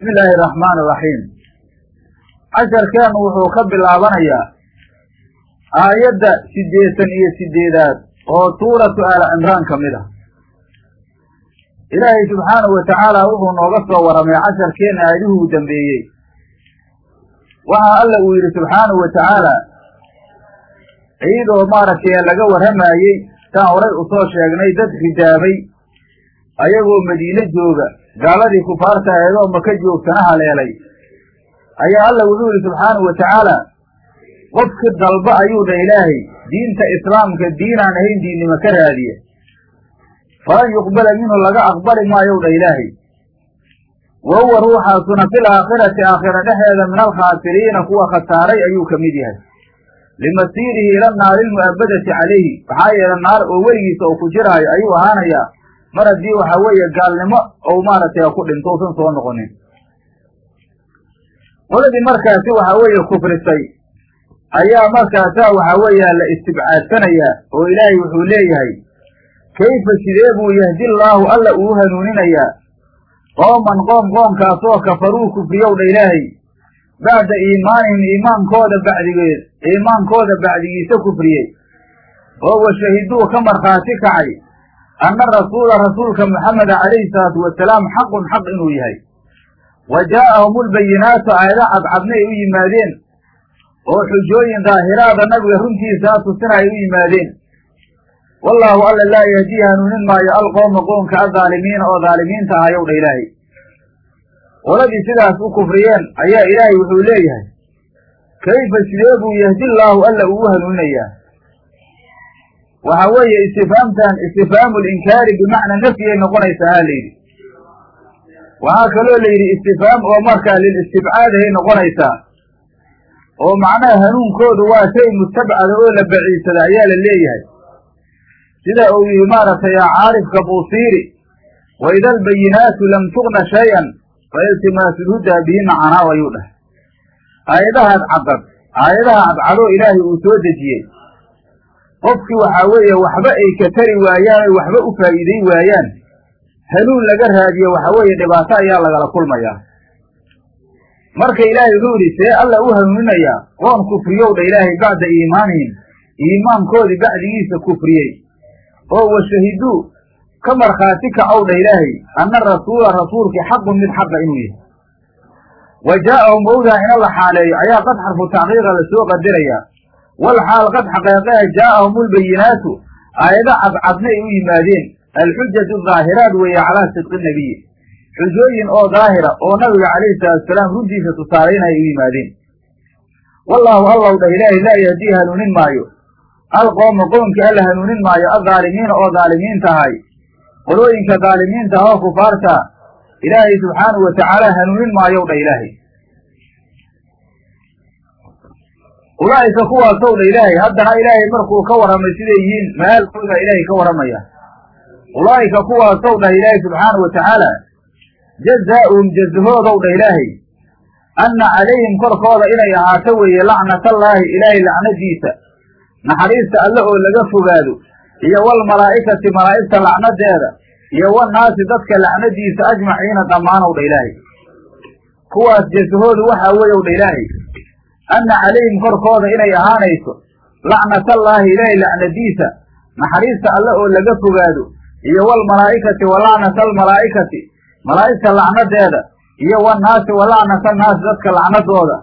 bismi illaahi araxmaan iraxiim casharkeenu wuxuu ka bilaabanayaa aayadda siddeetan iyo sideedaad oo suuratu aala cimraan ka mid ah. Ilaahay subxaanahu wa tacaala wuxuu nooga soo warramay casharkeenna aayadihuu dambeeyey. Waxa alla uu yidhi subxaanahu wa tacaala iyadoo maaragtay laga warramaayey saan horay u soo sheegnay dad ridaabay ayagoo madiine jooga gaaladii kufaarta aheedoo maka joogtana haleelay ayaa alla wuxuu yidhi subxaanahu wa tacaala qofki dalba ayuu dha ilaahay diinta islaamka diinaan ahayn diinnimo ka raadiya falan yuqbala minhu laga aqbali maayow dha ilaahay. Wa huwa ruuxaasuna fil aakhirati aakhira dhexeeda min alkhaasiriina kuwa khasaaray ayuu ka mid yahay. Limasiirihi ila naari lmu'abadati calayhi. Maxaa yeele naar oo weligiisa oo ku jiraayo ayuu ahaanayaa mar haddii waxa weeye gaalnimo ou maaragtay ku dhinto usan soo noqonin. Qoladii markaasi waxa weeye kufrisay ayaa markaasaa waxa weeya la istibcaadsanayaa oo ilaahay wuxuu leeyahay kayfa sidee buu yahdillaahu alla uu hanuuninayaa? Qooman qoom qoomkaasoo kafaruu kufriyow dha ilaahay. Bacda iimaanihim iimaankooda bacdigeed iimaankooda bacdigiisa kufriyey. Oo washahiduu ka markhaati kacay anna rasuula rasuulka moxameda calayhi salaatu wasalaam xaqun xaq inuu yahay wa jaa'ahum ulbayinaatu aayada cadcadna ay u yimaadeen oo xujooyin daahiraada nabiga runtiisaa tusina ay u yimaadeen wallaahu alla laa yahdii hanuunin maayo alqowma qoonka adaalimiina oo daalimiinta ahayow dha ilaahay qoladii sidaas u kufriyeen ayaa ilaahay wuxuu leeyahay kayfa sidee buu yahdillaahu alla ugu hanuuninayaa waxa weeye istifhaamtan istifhaamu linkaari bimacna nafyay noqonaysaa ha layidhi waxaa kaloo la yidhi istifhaam oo markaa lilistibcaadahay noqonaysaa. Oo macnaha hanuunkoodu waa shay mustabcada oo la baciidsada ayaa la leeyahay. Sida uu yihi maaragtay caarifka buusiiri wa ida albayinaatu lam tugna shay-an fa iltimaasu lhudaa bihina canaaw ayuu dhahay. Aayadahaas caddad aayadaha cadcadoo ilaahay uu soo dejiyey qofkii waxaa weeye waxba ay ka tari waayaan oy waxba u faa'iiday waayaan. Hanuun laga raadiyo waxa weeye dhibaato ayaa lagala kulmayaa. Marka ilaahay wuxuu yidhi see alla u hanuuninayaa. Qoon kufriyow dha ilaahay bacda iimaanihim. Iimaankoodii bacdigiisa kufriyey oo washahiduu ka markhaati kacow dha ilaahay anna rasuula rasuulkii xaqun mid xaqa inuu yahay. Wa jaa'ahum owdaa ina la xaaleeyo. Ayaa qad xarfu tacqiiqa la soo wal xaal qad xaqeeqeha jaa'ahum ulbayinaatu aayado cadcadna ay u yimaadeen alxujatu daahiraat weeye calaa sidqi nabiyi xujooyin oo daahira oo nabiga calayhi salaatusalaam runtiisa tusaalaynaya u yimaadeen wallaahu allow dhah ilaahay laa yahdii hanuunin maayo alqooma qoomkii alla hanuunin maayo addaalimiina oo daalimiinta ahay qolooyinka daalimiinta oo kufaarta ilaahay subxaanahu wa tacaala hanuunin maayow dha ilaahay ulaa'ika kuwaasow dha ilaahay haddana ilaahay markuu ka warramay siday yihiin maalkooda ilaahay ka warramaya ulaa'ika kuwaasow dhah ilaahay subxaanahu wa tacaala jazaa'uhum jazahoodow dha ilaahay anna calayhim korkooda inay ahaato weeye lacnatallaahi ilaahay lacnadiisa. Naxariista alle oo laga fogaado iyo walmalaa'ikati malaa'igta lacnadeeda iyo wannaasi dadka lacnadiisa ajmaciina dhammaanow dha ilaahay. Kuwaas jasahoodu waxaa weeyow dha ilaahay anna calayhim korkooda inay ahaanayso lacnatallaahi ilaahay lacnadiisa naxariista alle oo laga fogaado iyo walmalaa'ikati wa lacnata almalaa'ikati malaa'igta lacnadeeda iyo wannaasi wa lacnata dadka lacnadooda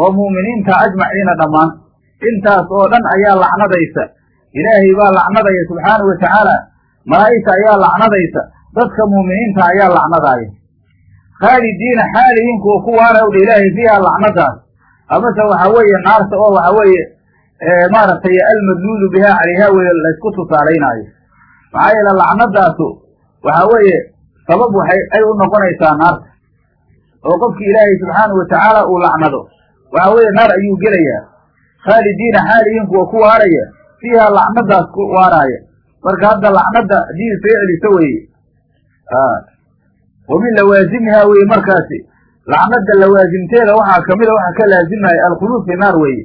oo mu'miniinta ajmaciina dhammaan intaas oo dhan ayaa lacnadaysa ilaahay baa lacnadaya subxaanahu wa tacaala malaa'igta ayaa lacnadaysa dadka mu'miniinta ayaa lacnadaaya khaalidiina xaalihiin kuwa ku waaraw dha ilaahay fiiha lacnadaas amase waxa weeye naarta oo waxa weeye maaragtay almadluulu bihaa calayha weye laysku tusaalaynaayo. Maxaa yeele lacnadaasu waxa weeye sabab waxay ay u noqonaysaa naarta oo qofkii ilaahay subxaanahu wa tacaala uu lacnado waxa weeye naar ayuu gelayaa. Khaalidiina xaalihiin kuwa ku waaraya fiiha lacnadaas ku waaraaya marka hadda lacnada haddii isaga celiso weye wa min lawaasimihaa weye markaasi lacnada lawaasimteeda waxaa kamida waxaa ka laazimaya alkhuluud fi naar weeye.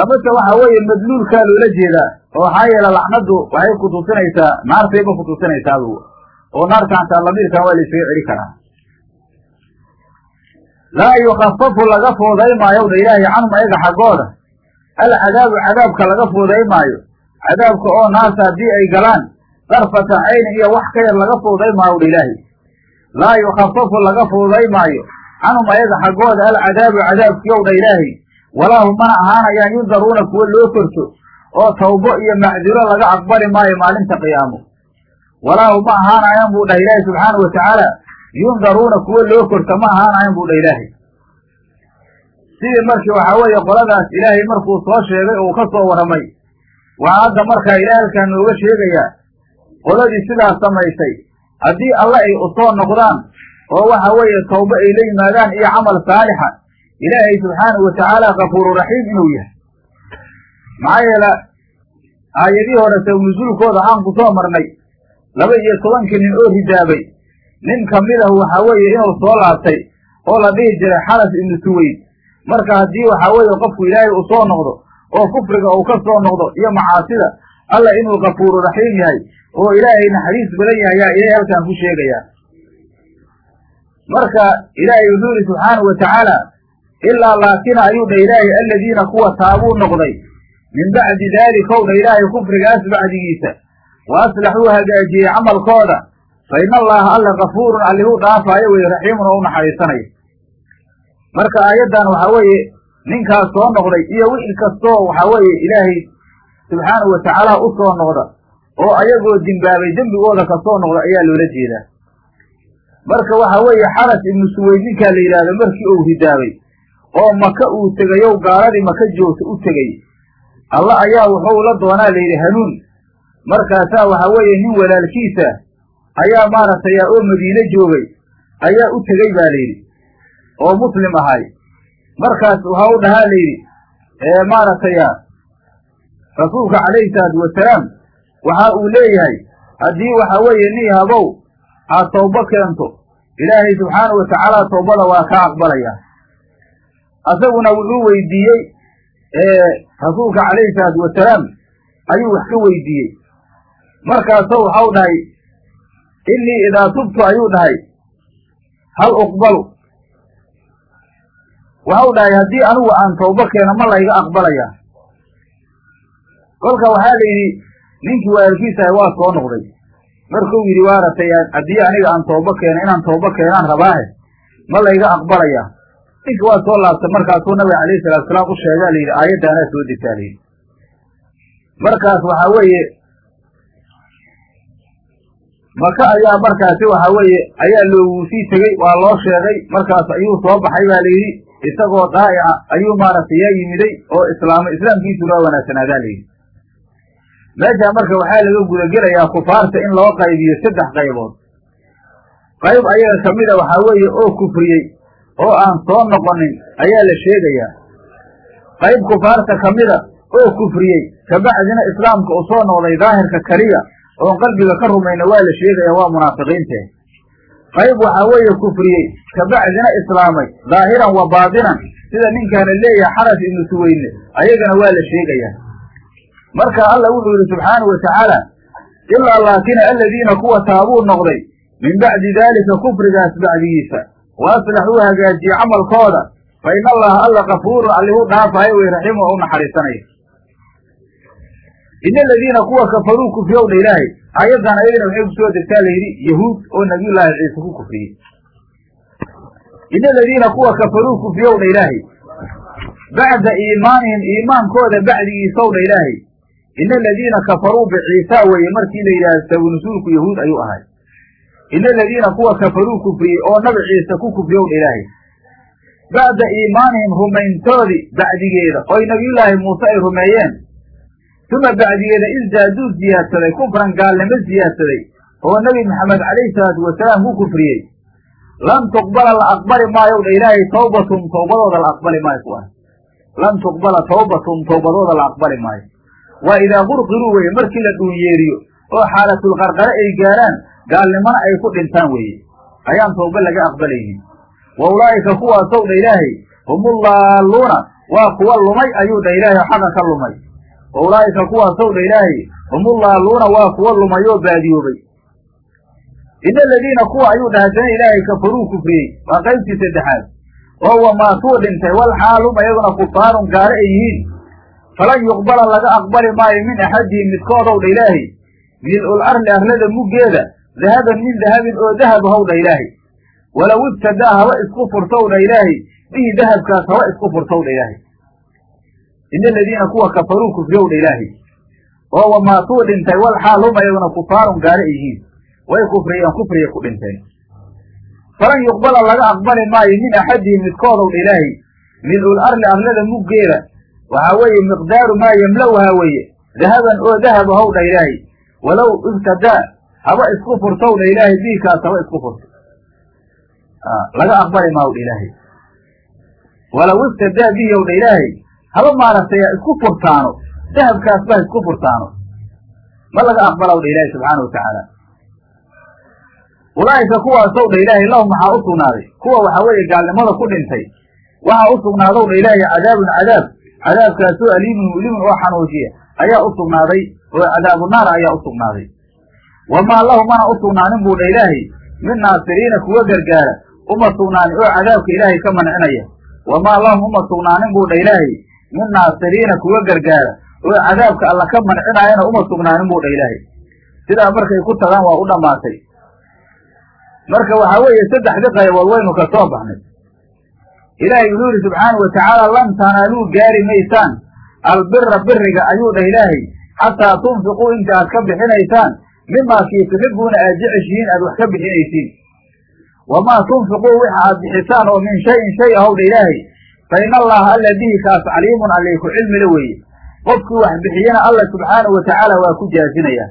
Amase waxa weeye madluulkaa loola jeedaa oo waxaa yeele lacnadu waxay kutusinaysaa naartayba kutusinaysaa oo naartaantaa lamiirkan waa la isaga celi karaa. Laa yukafafu laga fooday maayo dha ilaahay canhum ayaga xaggooda. Alcadaabu cadaabka laga fooday maayo. Cadaabka oo naasa haddii ay galaan darfata caynin iyo wax ka yar laga fooday maayo dha ilaahay laa yukafafu laga fooday maayo. Canhum ayaga xaggooda alcadaabu cadaabkiyow dha ilaahay. Walaa hum mana ahaanayaan yundaruuna kuwo loo korto oo tawbo iyo macdiro laga aqbali maayo maalinta qiyaamo. Walaa hum ma ahaanayaan buu dhah ilaahay subxaana wa tacaala. Yundaruuna kuwo loo korto ma ahaanayaan buu dhah ilaahay. Sidii markii waxaa weeye qoladaas ilaahay markuu soo sheegay oo uu ka soo warramay waxaa hadda markaa ilahay halkaa nooga sheegayaa qoladii sidaas samaysay haddii alle ay u soo noqdaan oo waxa weeye tawbo ay la yimaadaan iyo camal saalixa ilaahay subxaanahu wa tacaala kafuuru raxiim inuu yahay. Maxaa yeele aayadihii hore sabnusuulkooda waxaan ku soo marnay laba iyo tobankii nin oo ridaabay nin kamidahu waxaa weeye inuu soo laabtay oo la dhihi jiray xalas ibnu suweyd marka haddii waxaa weeye qofku ilaahay uu soo noqdo oo kufriga uu ka soo noqdo iyo macaasida alla inuu kafuuru raxiim yahay oo ilaahay naxariis badan yahay yaa ilaahay halkaan ku sheegayaa marka ilaahay wuxuu yidhi subxaanahu wa tacaala ilaa laakina ayuu dha ilaahay aladiina kuwa taabuu noqday. Min bacdi daalika ow dha ilaahay kufrigaas bacdigiisa. Wa aslaxuu hagaajiyey camalkooda. Fa ina allaha alla kafuurun allihuu dhaafaayo weye raxiimun oo u naxariisanayo marka aayaddan waxaa weeye ninkaas soo noqday iyo wixii kastoo waxaa weeye ilaahay subxaanahu wa tacaala u soo noqda oo ayagoo dimbaabay dembigooda ka soo noqda ayaa loola jeedaa. Marka waxa weeye xaras ibnu suweyd ninkaa la yidhaahdo markii uu ridaabay oo maka uu tegayow gaaladii maka joogta u tegey alla ayaa wuxuu la doonaa layidhi hanuun. Markaasaa waxa weeye nin walaalkiisa ayaa maaragtay oo madiine joogay ayaa u tegey baa layidhi oo muslim ahay. Markaas waxa u dhahaa layidhi maaragtay rasuulka calayhi salaatu wasalaam waxa uu leeyahay haddii waxa weeye nin habow aad tawbo keento ilaahay subxaanahu watacaala tawbada waa kaa aqbalaya. Asaguna wuxuu weydiiyey rasuulka calayhi salaatu wasalaam ayuu wax ka weydiiyey. Markaasoo waxau dhahay innii idaa tubtu ayuu dhahay hal uqbalu. Waxau dhahay haddii anigu aan tawbo keeno ma layga aqbalaya. Kolka waxaa la yidhi ninkii waalkiisahay waa soo noqday. Markuu yidhi waaratay haddii aniga aan tawbo keeno inaan tawbo keenaan rabaahe ma layga aqbalaya. Ninki waa soo laabtay markaasuu nabiga alayhi salatu salaam u sheegaa layidhi aayaddaanaa soo degtaa layidhi markaas waxaa weeye maka ayaa markaasi waxa weeye ayaa loogu sii tegey waa loo sheegay markaas ayuu soo baxay baa layidhi isagoo daa'ica ayuu maaragtay yaa yimiday oo islaamay islaamkiisuna waa wanaagsanaadaa layidhi meeshaa marka waxaa laga gudagelayaa kufaarta in loo qaybiyo saddex qaybood. Qayb ayaga kamida waxaa weeye oo kufriyey oo aan soo noqonin ayaa la sheegayaa. Qayb kufaarta kamida oo kufriyey kabacdina islaamka uu soo noqday daahirka keliya oon qalbiga ka rumayna waa la sheegaya waa munaafiqiinte qayb waxaa weeye kufriyey kabacdina islaamay daahiran wa baatinan sida ninkaana leeyahay xaras ibnu suweyne ayagana waa la sheegayaa marka alla wuxuu yidhi subxaanahu watacaala ilaa laakina aladiina kuwa taabuu noqday min bacdi daalika kufrigaas bacdigiisa. Wa aslaxuu hagaajiye camalkooda. Fa ina allaha alla kafuurun allihu dhaafaayo way raximu u naxariisanaya. Ina aladiina kuwa kafaruu kufriyow dha ilaahay aayaddan ayadana waxay ku soo degtaa layidhi yahuud oo nabiyullaahi ciise ku kufriyey. Ina aladiina kuwa kafaruu kufriyow dha ilaahay bacda iimaanihim iimaankooda bacdigiisow dha ilaahay ina aladiina kafaruu biciisa weeye markii la yidhahdo sabunusuulku yahuud ayuu ahay ina aladiina kuwa kafaruu kufriyey oo nabi ciise ku kufriyow dha ilaahay bacda iimaanihim rumayntoodii bacdigeeda oy nabiyullaahi muuse ay rumeeyeen uma bacdigeeda isdaaduu siyaadsaday kufran gaalnimo siyaadsaday oo nebi maxamed calayhi salaatu wasalaam ku kufriyey lan tuqbala la aqbali maayow dha ilaahay tawbatum tawbadooda la aqbali maayo kuwaas lan tuqbala tawbatum tawbadooda la aqbali maayo waa idaa qurqiruu weye markii la dhuunyeeriyo oo xaalatulqarqare ay gaaraan gaalnimona ay ku dhintaan weeye ayaan tawba laga aqbalaynin. Wa ulaa'ika kuwaasow dha ilaahay humullaalluuna waa kuwa lumay ayuu dha ilaahay xaqa ka lumay. Wa ulaa'ika kuwaasow dha ilaahay humullaalluuna waa kuwa lumay oo baadiyoobay. Ina aladiina kuwa ayuu dha haddana ilaahay kafaruu kufriyey. Waa qaybtii saddexaad. Oo wamaatuu dhintay wal xaalum ayaguna kufaarun gaalo ay yihiin falan yuqbala laga aqbali maayo min axadihim midkoodow dha ilaahay mil-ul arli arlada muggeeda dahaban min dahabin oo dahaba how dha ilaahay walow ibtadaa haba isku furtow dha ilaahay bihi dahabkaas haba isku furtow dha ilaahay ina aladiina kuwa kafaruu kufriyow dha ilaahay oo wamaatuu dhintay wal xaalum ayaguna kufaarun gaalo ay yihiin. Way kufriyeen kufriya ku dhinteen falan yuqbala laga aqbali maayo min axadihim midkoodow dha ilaahay mil-ul arli arlada muggeeda waxaa weeye miqdaaru maa yemla'uhaa weeye. Dahaban oo dahaba how dha ilaahay. Walow ibtadaa haba isku furtow dha ilaahay biikaas haba isku furto. Laga aqbali maaw dha ilaahay. Walow ibtadaa bihi ow dha ilaahay haba maaragtay isku furtaano. Dahabkaas ba isku furtaano. Ma laga aqbalaw dha ilaahay subxaana wa tacaala. Ulaa'ika kuwaasow dha ilaahay lahum maxaa u sugnaaday. Kuwa waxaa weeye gaalnimada ku dhintay. Waxaa u sugnaadow dha ilaahay cadaabun cadaab cadaabkaasoo aliimun mulimun oo xanuujiya ayaa u sugnaaday oo cadaabu naar ayaa u sugnaaday. Wamaa lahu mana u sugnaanin buu dha ilaahay min naasiriina kuwa gargaara uma sugnaanin oo cadaabka ilaahay ka mancinaya. Wamaa lahum uma sugnaanin buu dha ilaahay min naasiriina kuwa gargaara oo cadaabka alla ka mancinaayana uma sugnaanin buu dha ilaahay. Sidaa markay ku tagaan waa u dhammaatay. Marka waxaa weeye saddexdii qaybood waynu ka soo baxnay ilaahay wuxuu yidhi subxaana wa tacaala lan tanaaluu gaari maysaan. Albira biriga ayuu dhah ilaahay. Xataa tunfiquu inta aad ka bixinaysaan. Mimaa kii tuxibuuna aad jeceshihiin aad wax ka bixinaysiin. Wamaa tunfiquu wixa aad bixisaan oo min shayin shay ahow dha ilaahay. Fa ina allaha alla bihi kaas caliimun allay ku cilmila weeye. Qofkii wax bixiyana alla subxaana wa tacaala waa ku jaazinayaa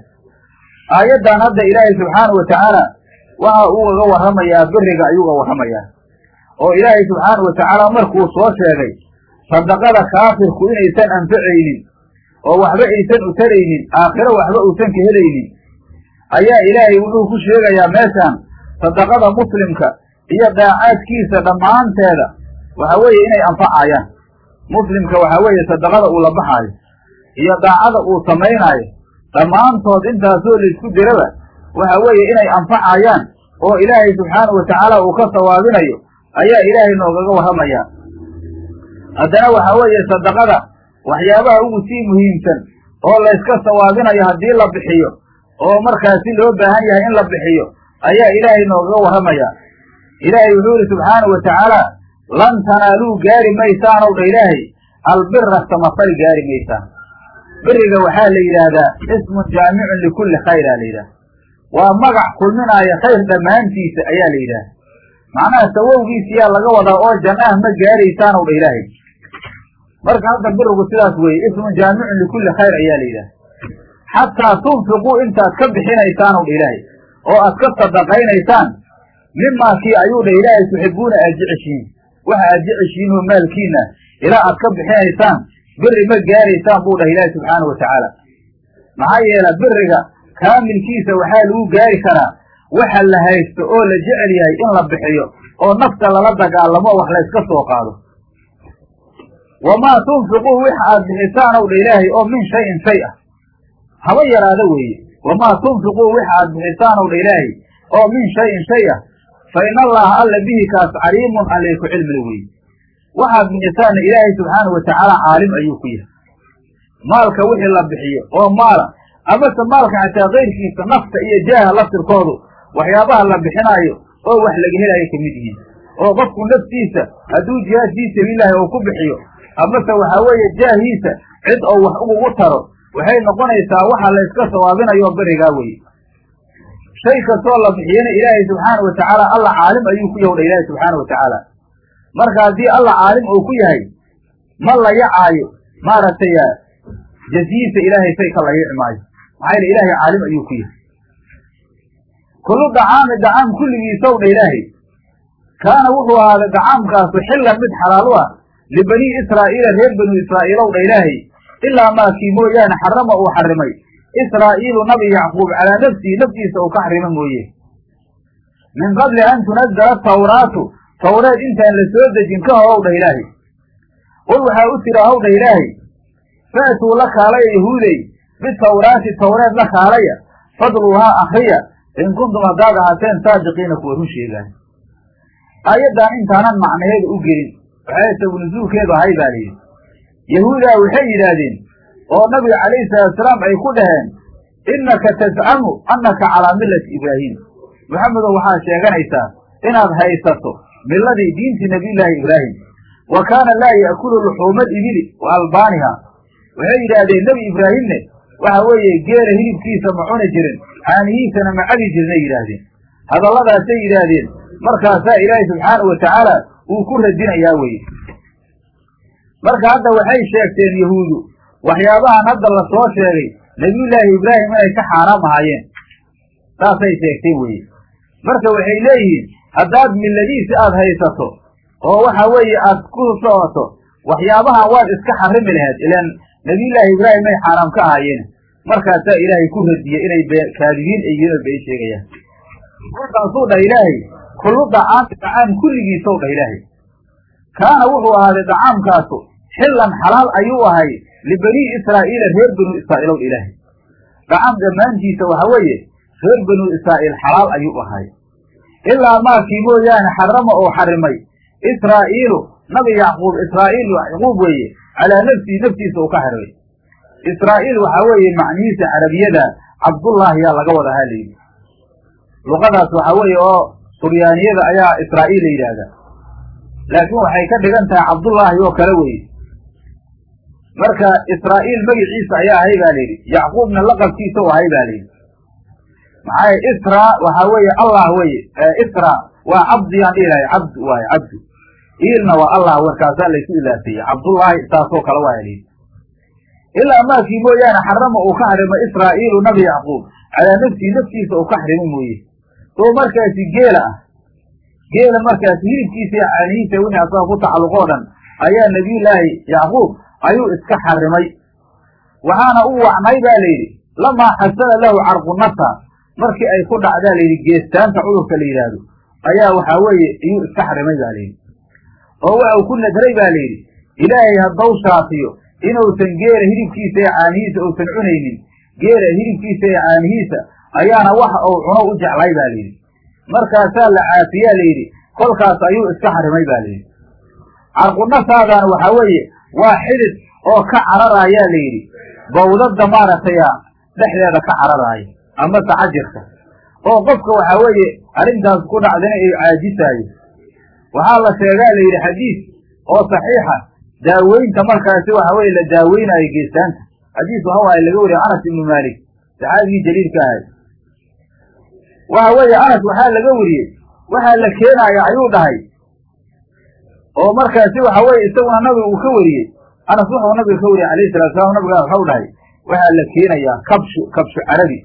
aayaddan hadda ilaahay subxaana wa tacaala waxa uu uga warramayaa biriga ayuu uga warramayaa oo ilaahay subxaana wa tacaala markuu soo sheegay sadaqada kaafirku inaysan anfacaynin oo waxba aysan u taraynin aakhiro waxba uusan ka helaynin ayaa ilaahay wuxuu ku sheegayaa meeshaan sadaqada muslimka iyo daacaadkiisa dhammaanteeda waxa weeye inay anfacayaan. Muslimka waxa weeye sadaqada uu la baxaayo iyo daacada uu samaynaayo dhammaantood intaasoo laysku diraba waxa weeye inay anfacayaan oo ilaahay subxaana wa tacaala uu ka sawaabinayo ayaa ilaahay noogaga warramayaa haddana waxaa weeye sadaqada waxyaabaha ugu sii muhiimsan oo layska sawaabinayo haddii la bixiyo oo markaasi loo baahan yahay in la bixiyo ayaa ilaahay noogaga warramayaa ilaahay wuxuu yihi subxaana wa tacaala lan tanaaluu gaari maysaanow dha ilaahay albira samafal gaari maysaan. Biriga waxaa la yidhaahdaa ismun jaamicun likulli khayraa la yidhahda waa magac kulminaaya khayr dhammaantiisa ayaa la yidhahda macnaha sawowgiisiyaa laga wadaa oo jannaah ma gaaraysaanow dha ilaahay. Marka hadda birigu sidaas weeye ismun jaamicun likulli khayr ayaa la yidhaha xataa tunfiquu intaad ka bixinaysaanow dha ilaahay oo aad ka sadaqaynaysaan mimaa kii ayuu dha ilaahay tuxibuuna aad jeceshihiin. Waxa aad jeceshihiin oo maalkiina ilaa aad ka bixinaysaan biri ma gaaraysaan buu dhah ilaahay subxaana wa tacaala. Maxaa yeele biriga kaamilkiisa waxaa lagu gaari karaa waxa la haysto oo la jecel yahay in la bixiyo oo nafta lala dagaalamo wax layska soo qaado. wamaa tunfiquu wix aad bixisaan ow dha ilaahay oo min shayin shay ah haba yaraada weeye wamaa tunfiquu wix aad bixisaan ow dha ilaahay oo min shayin shay ah fa in allaha alla bihi kaas caliimun allay ku cilmila weeye waxaad bixisaanna ilaahay subxaana wa tacaala caalim ayuu ku yahay maalka wixii la bixiyo oo maala amase maalka xataa kayrkiisa nafta iyo jaaha laftirkoodu waxyaabaha la bixinaayo oo wax laga helaayo ka mid yihiin. oo qofku naftiisa hadduu jihaad fii uu ku bixiyo amase waxaa weeye jaahiisa cid oo wax ugugu taro waxay noqonaysaa waxa layska sawaabinayo berigaa weye shay kastoo la bixiyana ilaahay subxaana wa tacaala alla caalim ayuu ku yawdha ilaahay subxaana wa tacaala. Marka haddii alla caalim uu ku yahay ma la yacaayo maaragtay jaziyiisa ilaahay shay ka la yici maayo maxaa yele ilaahay caalim ayuu ku yahay kullu dacaami dacaam kulligiisaw dha ilaahay. Kaana wuxuu ahaaday dacaamkaasu xillan mid xalaal u ah libanii israa'iila reer banu israa'iilow dha ilaahay ilaa maakii mooyaane xarama uu xarimay. Israa'iilu nabi yacquub calaa nafsihi naftiisa uu ka xarimo mooye. Min qabli an tunazala tawraatu tawreed intaan la soo dejin ka hor ow ilaahay. Qul waxaa u tiri ahow dhah ilaahay fa'tuu la kaalaya yahuudey bitawraati tawreed la kaalaya fadluuhaa akriya in kuntum haddaad ahaateen saadiqiina kuwa run sheegaan aayaddan intaanan macnaheeda u gelin waxay sabunusuulkeedu ahay baa layidhi yahuudaa waxay yidhaahdeen oo nabiga calayhi salaatusalaam ay ku dhaheen innaka tascamu annaka calaa millati ibraahim maxamedow waxaad sheeganaysaa inaad haysato milladii diintii nabiyullaahi ibraahim wa kaana laa ya'kulu luxuuma alibili wa albaaniha waxay yidhaahdeen nebi ibraahimne waxa weeye geela hilibkiisa ma cuni jirin caanihiisana ma cabi jirnay yidhaahdeen. Hadalladaasay yidhaahdeen. Markaasaa ilaahay subxaanau watacaala uu ku radinayaa weye marka hadda waxay sheegteen yahuudu waxyaabahan hadda la soo sheegay nebiyullaahi ibraahim inay ka xaaraam ahaayeen. Saasay sheegteen weye marka waxay leeyihiin haddaad milladiisi aad haysato oo waxa weeye aad ku socoto waxyaabahan waad iska xarimi lahayd ilaan nebiyullaahi ibraahim ay xaaraam ka ahaayeen markaasaa ilaahay ku radiyey inay kaadibiin ay yihiin oo bay sheegayaan. Markaasuu dhah ilaahay kullu dacaami dacaam kulligiisow dhah ilaahay. Kaana wuxuu ahaaday dacaamkaasu xillan xalaal ayuu ahay libanii israa'iila reer banuu israa'iilow ilaahay. Dacaam dhammaantiisa waxa weeye reer banuu israa'iil xalaal ayuu ahay. Ilaa maakii mooyaane xarama oo xarimay israa'iilu nabi yacquub israa'iil yacquub weeye calaa nafsihi naftiisa uu ka xarimay israa'iil waxaa weeye macnihiisa carabiyada cabdullaahi yaa laga wada ahaa layidhi luqadaas waxaa weeye oo suryaaniyada ayaa israa'iil la yidhaahdaa. Laakiin waxay ka dhigan tahay cabdullaahi oo kale weye marka israa'iil magiciisa ayaa ahay baa layidhi yacquubna laqabkiisa u ahay baa layidhi maxaa isra waxaa weeye allah weye isra waa cabdiyaan dhihi lahay cabdu waaye cabdu iilna waa allah warkaasaa laysu ilaafeeyey cabdullaahi saasoo kale waaya layidhi ilaa maakii mooyaane xarama uu ka xarimo israa'iilu nabi yacquub. Calaa nafsihi naftiisa uu ka xarimo mooye. Oo markaasi geela ah. Geela markaasi hilibkiisa iyo caanihiisa wixii asaga ku tacalluqoo dhan ayaa nebiyullaahi yacquub ayuu iska xarimay. Waxaana u wacnay baa layidhi lamaa xasala lahu carqunasa markii ay ku dhacdaa layidhi geestaanta cudurka la yidhaahdo. Ayaa waxaa weeye iyuu iska xarimay ba layidhi oo waxa uu ku nadray ba layidhi ilaahay haddau shaafiyo inuusan geela hilibkiisa ee caanihiisa uusan cunaynin geela hilibkiisa ee caanihiisa ayaana waxa uu cuno u jeclay ba layidhi markaasaa la caafiyaa layidhi kolkaas ayuu iska xarimay ba layidhi carqunasaadaan waxaa weeye waa xidid oo ka cararaayaa layidhi bawdada maaragtay dhexdeeda ka cararaaya ama tacajirka. Oo qofka waxaa weeye arrintaas ku dhacdana ay caajisaayo waxaa la sheegaa la yidhi xadiis oo saxiixa daaweynta markaasi waxa weye la daaweynaayo geestaanta. Xadiis waxa waaye laga wariye anas ibnu maalik. Saxaabigii jaliilka ahay waxa weeye anas waxaa laga wariyey. Waxaa la keenaaya ayuu dhahay. Oo markaasi waxa weye isaguna nabiga uu ka wariyey. Anas wuxuu nabiga ka wariyey alayhi salatu salaam. Nabiga waxau dhahay waxaa la keenayaa kabshu kabshu carabi.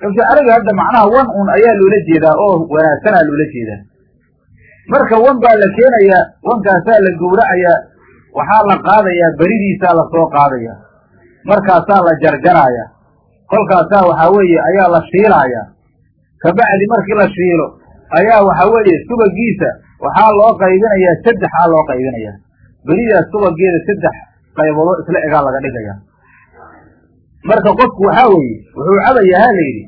Kabshu carabi hadda macnaha wan un ayaa loola jeedaa oo wanaagsanaa loola jeedaa. Marka wan baa la keenayaa wankaasaa la gowracayaa waxaa la qaadayaa beridiisaa la soo qaadayaa markaasaa la jarjaraaya kolkaasaa waxaa weeye ayaa la shiilaaya kabacdi markii la shiilo ayaa waxaa weeye subagiisa waxaa loo qaybinayaa saddexaa loo qaybinayaa beridaas subageeda saddex qayboodoo isla egaa laga dhigaya. Marka qofku waxaa weeye wuxuu cabayaa ha layidhi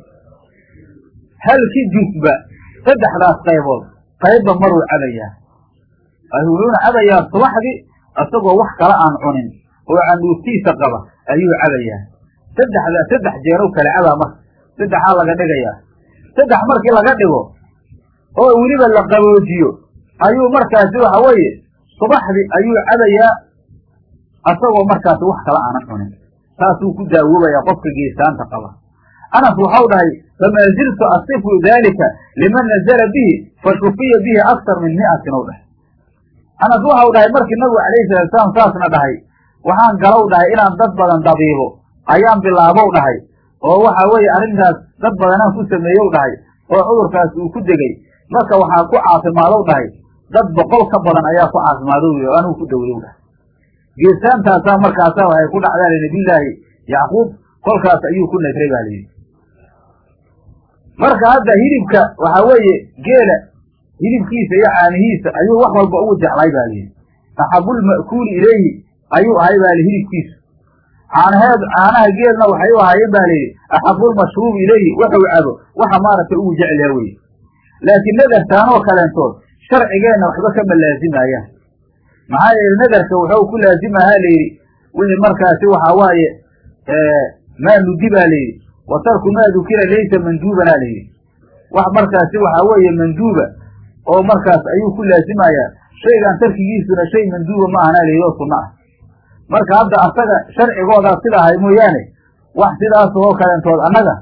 halki jusba saddexdaas qaybood qaybba maruu cabayaa wuxuuna cabayaa subaxdii isagoo wax kale aan cunin oo canuurtiisa qaba ayuu cabayaa. Saddexda saddex jeerow kale cabaa marka. Saddexaa laga dhigayaa. Saddex markii laga dhigo oo weliba la qaboojiyo ayuu markaasi waxa weeye subaxdii ayuu cabayaa asagoo markaasi wax kale aanan cunin. Saasuu ku daawoobayaa qofka geesaanta qaba. Anas waxau dhahay famaa ziltu asifu daalika liman nazala bihi fa shufiya bihi aktar min mi'atin ou dhahay anas waxau dhahay markii nabigu calayhi salatu salaam saasna dhahay. Waxaan galow dhahay inaan dad badan dabiibo. Ayaan bilaabow dhahay. Oo waxa weeye arrintaas dad badanaan ku sameeyow dhahay. Oo cudurkaas uu ku degay. Marka waxaa ku caafimaadow dhahay. Dad boqol ka badan ayaa ku caafimaadow oo anigu ku dhoweyow dhahay geesaantaasaa markaasaa waxay ku dhacdaan nabiyullaahi yacquub kolkaas ayuu ku nadray baa layidhi marka hadda hilibka waxaa weeye geela hilibkiisa iyo caanihiisa ayuu wax walba ugu jeclay ba layidhi axabulma'kuuli ilayhi ayuu ahay ba li hilibkiisu. Caanaheed caanaha geelna waxay u ahaayeen ba layidhi axabulmashruubi ilayhi waxuu cabo waxa maaragtay ugu jeclyaa weye laakiin nadartaanoo kaleentood sharcigeenna waxba kama laazimaayaan maxaa yeele nadarka wuxuu ku laazimahaa layidhi wixii markaasi waxaa waaye maa nudi baa layidhi wa tarku maa dukira laysa manduubanaa layidhi. Wax markaasi waxaa weeye manduuba oo markaas ayuu ku laazimayaa shaygan tarkigiisuna shay manduuba ma ahana layidhi oo sunno ah marka hadda asaga sharcigoodaa sida ahay mooyaane wax sidaas oo kaleentood annaga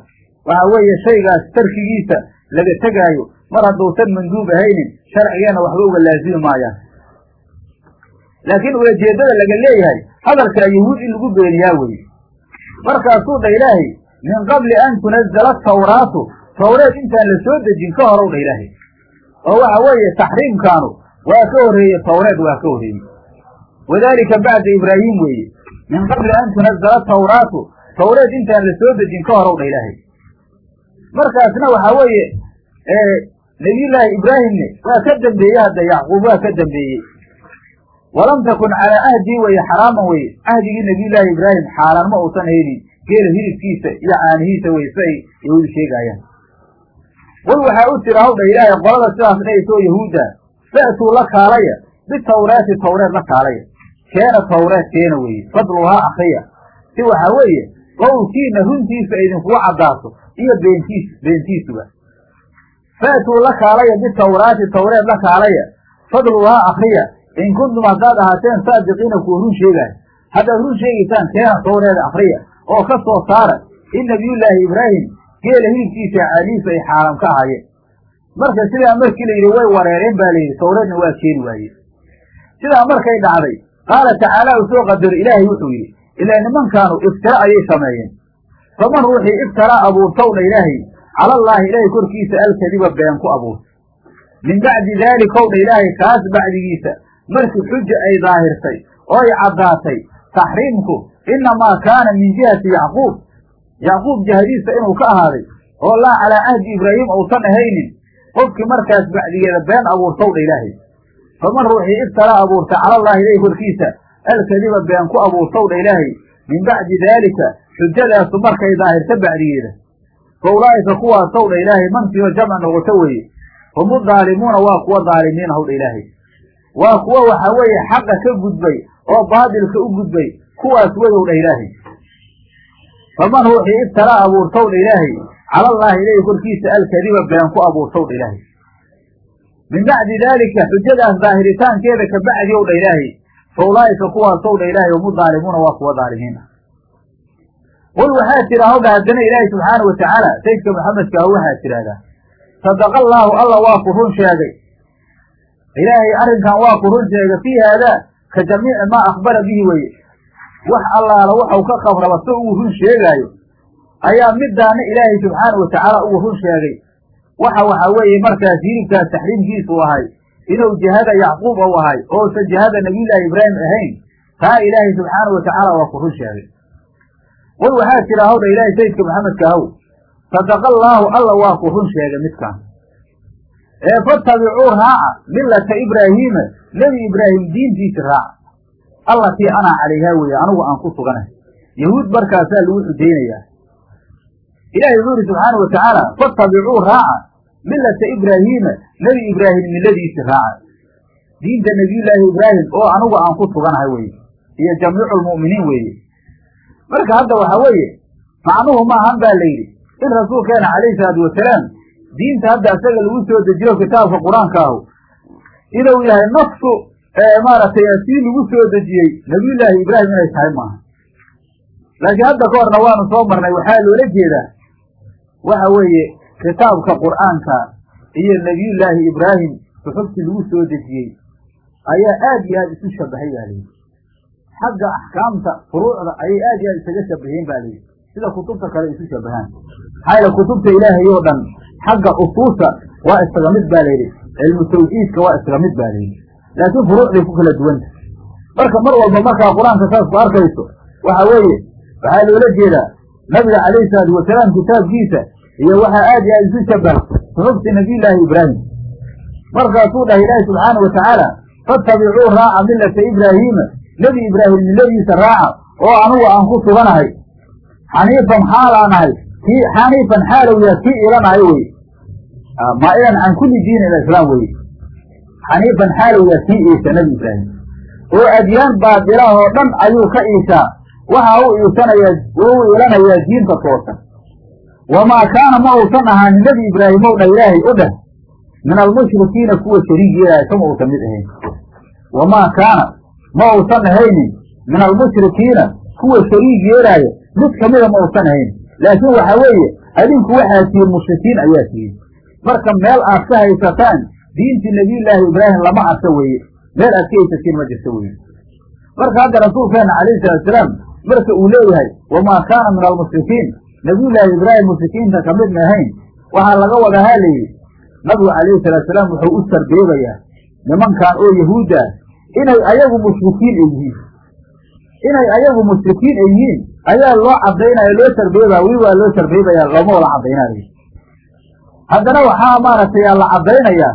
waxa weeye shaygaas tarkigiisa laga tegaayo mar hadduusan manduub ahaynin sharcigeenna waxba uga laazimi maayaan laakiin ulajeeddada laga leeyahay hadalkaa yahuud in lagu beeniyaa weye markaasuu dha ilaahay min qabli an tunazala tawraatu. Tawreed intaan la soo dejin ka horow dha ilaahay oo waxa weeye taxriimkaanu waa ka horreeye tawreed waa ka horreeyey wadaalika bacda ibraahim weeye min qabli an tunazala tawraatu tawreed intaan la soo dejin ka horow dha ilaahay markaasna waxaa weeye nabiyullaahi ibraahimne waa ka dambeeyey hadda yacquub waa ka dambeeyey walam takun calaa ahdii weye xaraaman weye ahdigii nabiyullaahi ibraahim xaaraan ma uusan haynin geela hilibkiisa iyo caanihiisa wey si ay yahuudu sheegaayaan qul waxaa u tira hawdha ilaahay qolada sidaas dhahayso yahuudda fa'tuu la kaalaya bitawraati tawreed la kaalaya. Keena tawreed keena weeye fadluhaa akriya si waxaa weeye qowlkiina runtiisa idinkugu caddaato iyo beentiis beentiisuba fa'tuu la kaalaya bitawraati tawreed la kaalaya fadluhaa akriya in kuntum haddaad ahaateen saadiqiina kuwa run sheegaayo haddaad run sheegaysaan keena tawreeda akriya oo ka soo saara in nabiyullaahi ibraahim geela hilibkiisa caalihiisa ay xaaraam ka ahaayeen. Marka sidaa markii la yidhi way wareereen baa layidhi tawreedna waa keeni waaye sidaa markay dhacday qaala tacaala uu soo qadaro ilaahay wuxuu yidhi ilaa nimankaanu iftira ayay sameeyeen. Faman ruuxii iftaraa abuurtowdha ilaahay calallaahi ilaahay korkiisa alkadiba been ku abuurtay. Min bacdi daalikowdha ilaahay kaas bacdigiisa markii xuja ay daahirtay oo ay caddaatay taxriimku innamaa kaana min jihati yacquub yacquub jihadiisa inuu ka ahaaday oo laa calaa ahdi ibraahim uusan ahaynin qofkii markaas bacdigeeda been abuurtowdha ilaahay. Faman ruuxii iftaraa abuurtay calallaahi ilaahay korkiisa alkadiba been ku abuurtowdha ilaahay. Min bacdi daalika xujadaasu markay daahirta bacdigeeda. Fa ulaa'ika kuwaasowdha ilaahay mansiba jamc noqoto weeye? Humu daalimuuna waa kuwa daalimiina howdha ilaahay. Waa kuwa waxaa weeye xaqa ka gudbay oo baadilka u gudbay kuwaas weyowdha ilaahay faman ruuxii iftaraa abuurtowdha ilaahay calallaahi ilaahi korkiisa alkadiba been ku abuurtowdha ilaahay. Min bacdi daalika xujadaas daahiritaankeeda ka bacdi owdha ilaahay fa ulaa'ika kuwaasowdha ilaahay humu daalimuuna waa kuwa daalimiin ah qul waxaa tira hawdha haddana ilaahay subxaanau watacaala saydka maxamedka ah waxaa tidhaahdaa sadaqa allaahu alla waa ku run sheegay. Ilaahay arrinkan waa ku run sheegay fii haadaa ka jamiici maa akhbara bihi weye wax allaala waxau ka qabraba si uu run sheegaayo. Ayaa midaana ilaahay subxaanau watacaala uu run sheegay. Waxa waxaa weeye markaas hilibkaas taxriimkiisu ahay inuu jihada yacquub u ahay oosan jihada nabiyullaahi ibraahim ahayn taa ilaahay subxaanau watacaala waa ku run sheegay. Qul waxaa jira hawdha ilaahay sayidka maxamedka sadaqa allaahu alla waa ku run sheegay midkaan. Ee fatabicuu raaca millata ibraahiima nebi ibraahim diintiisa raaca allatii anaa calayhaa weeye anigu aan ku suganahay yahuud markaasaa lagu xujaynayaa ilahay wuxuu yidhi subxaana wa tacaala fatabicuu raaca millata ibraahiima nebi ibraahim milladiisi raaca. Diinta nebiyullaahi ibraahim oo anigu aan ku suganahay weye iyo jamiiculmu'miniin weeye. Marka hadda waxaa weeye macnuhu maahan baa la yidhi in rasuulkeena calayhi salaatu wasalaam diinta hadda isaga lagu soo dejiyo kitaabka qur'aanka ahu inuu yahay nafsu maaragtay sii lagu soo dejiyey nabiyullaahi ibraahim inay tahay maaha. Laakiin hadda ka horna waanu soo marnay waxaa loola jeedaa. Waxa weeye kitaabka qur'aanka iyo nebiyullaahi ibraahim suxubtii lagu soo dejiyey ayaa aad iyo aad isu shabahay baa layidhi. Xagga axkaamta furuucda ayay aad iyo aad isaga shabaheen ba layidhi. Sida kutubta kale isu shabahaan. Maxaa yaele kutubta ilaahay oo dhan xagga usuusha waa isaga mid ba layidhi. Cilmu tawxiidka waa isaga mid ba layidhi laakiin furuucday ku kala duwanta marka mar walba markaa qur'aanka saas ku arkayso waxa weeye waxaa loola jeedaa nabiga calayhi salaatu wasalaam kitaabkiisa iyo waxaa aad iyo aad isu shabaha suxubti nabiyullaahi ibraahim. Markaasuu dhahay ilaahi subxaana wa tacaala fatabicuu raaca millata ibraahiima nebi ibraahim milladiisa raaca oo anugu aan ku suganahay. Xaniifan xaalaanahay kii xaniifan xaalow yaha kii ilanahay weye maa'ilan can kulli diin ila islaam weye xaniifan xaalowyaa kii iisa nebi ibraahim. Oo adyaan baadilahoo dhan ayuu ka iishaa waxa u iisanayaa u iilanayaa diinta toosan. Wamaa kaana ma uusan ahaanin nebi ibraahimow dha ilaahay u dheh min almushrikiina kuwa shariig yeelaya kama uusan mid ahayn. Wamaa kaana ma uusan ahaynin min almushrikiina kuwa shariig yeelaaya mid kamida ma uusan ahayn. Laakiin waxa weeye adinku waxaa tihiin mushrikiin ayaa tihiin marka meel aad ka haysataan diintii nabiyullaahi ibraahim lama arka weeye. Meel aad ka haysatiin ma jirto weeye. Marka hadda rasuulkeena calayhi salaatusalaam marka uu leeyahay wamaa kaana min almushrikiin nabiyullaahi ibraahim mushrikiinta ka mid ma ahayn waxaa laga wadahaa layidhi nabigu calayhi salaatusalaam wuxuu u sarbeebayaa nimankan oo yahuudda ah inay ayagu mushrikiin ay yihiin. Inay ayagu mushrikiin ay yihiin ayaa loo cadaynaya loo sarbeebaya weli waa loo sarbeebaya looma wada cadaynayo haddana waxaa maaragtay la cadaynayaa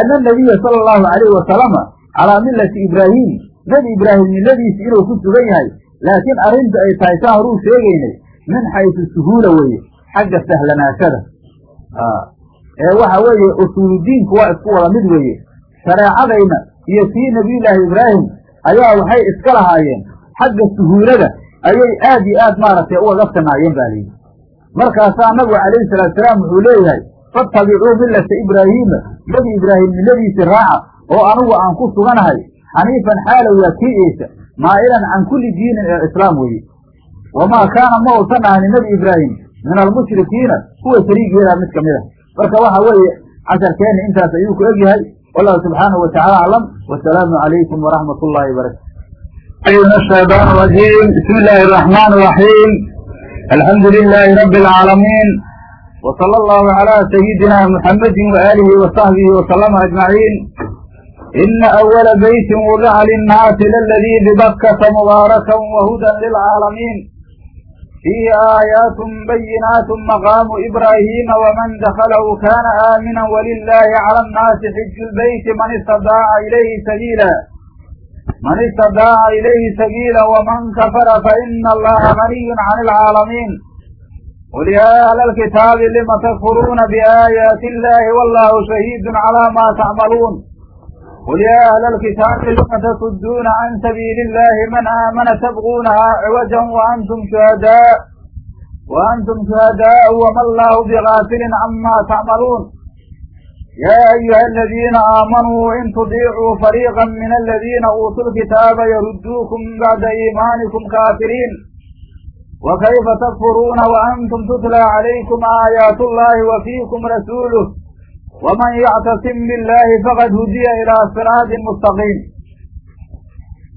ana nabiya sala allahu calayhi wasalama calaa millati ibraahim nebi ibraahim milladiisi inuu ku sugan yahay laakiin arrintu ay tahay saa horuu sheegaynay min xaysu suhuula weeye xagga sahlanaashada ee waxa weeye usuuludiinku waa isku wada mid weeye shareecadayna iyo tii nabiyullaahi ibraahim ayaa waxay iska lahaayeen xagga suhuulada ayay aad iyo aad maaragtay ugaga sanaayeen ba layidhi markaasaa nabigu calayhi salaatusalaam wuxuu leeyahay fatabicuu millata ibraahima nebi ibraahim milladiisii raaca oo anigu aan ku suganahay. Xaniifan xaalow yaa kii eesa maa'ilan can kulli diinin ee islaam weeye. Wamaa kaana ma uusan ahani nebi ibraahim. Min almushrikiina kuwa shariig yeelaa mid ka mid ah. Marka waxa weeye casharkeenna intaas ayuu ku egyahay wallahu subxaanahu watacaala aclam. Wasalaamu calaykum waraxmat ullaahi wabarakatu ayna shaytaan rajiim. Bismi illaahi araxmaan iraxiim alxamdu lilaahi rabbi alcaalamiin وصلى الله على سيدنا محمد وآله وصحبه وسلم أجمعين إن أول بيت وضع للناس للذي ببكة مباركا وهدى للعالمين فيه آيات بينات مقام إبراهيم ومن دخله كان آمنا ولله على الناس حج البيت من استطاع إليه سبيلا من استطاع إليه سبيلا ومن كفر فإن الله غني عن العالمين qul yaa ahla alkitaabi lima takfuruuna biaayaati illaahi wallahu shahiidun calaa maa tacmaluun qul yaa ahla alkitaabi lima tasudduuna can sabiili illaahi man aamana tabquunahaa ciwajan waantum shuhadaa waantum shuhadaau wama allaahu bigaafilin camaa tacmaluun yaa ayuha aladiina aamanuu in tudiicuu fariiqa min aladiina uutuu lkitaaba yarudduukum bacda iimaanikum kaafiriin وكيف تكفرون وأنتم تتلى عليكم آيات الله وفيكم رسوله ومن يعتصم بالله فقد هدي إلى صراط مستقيم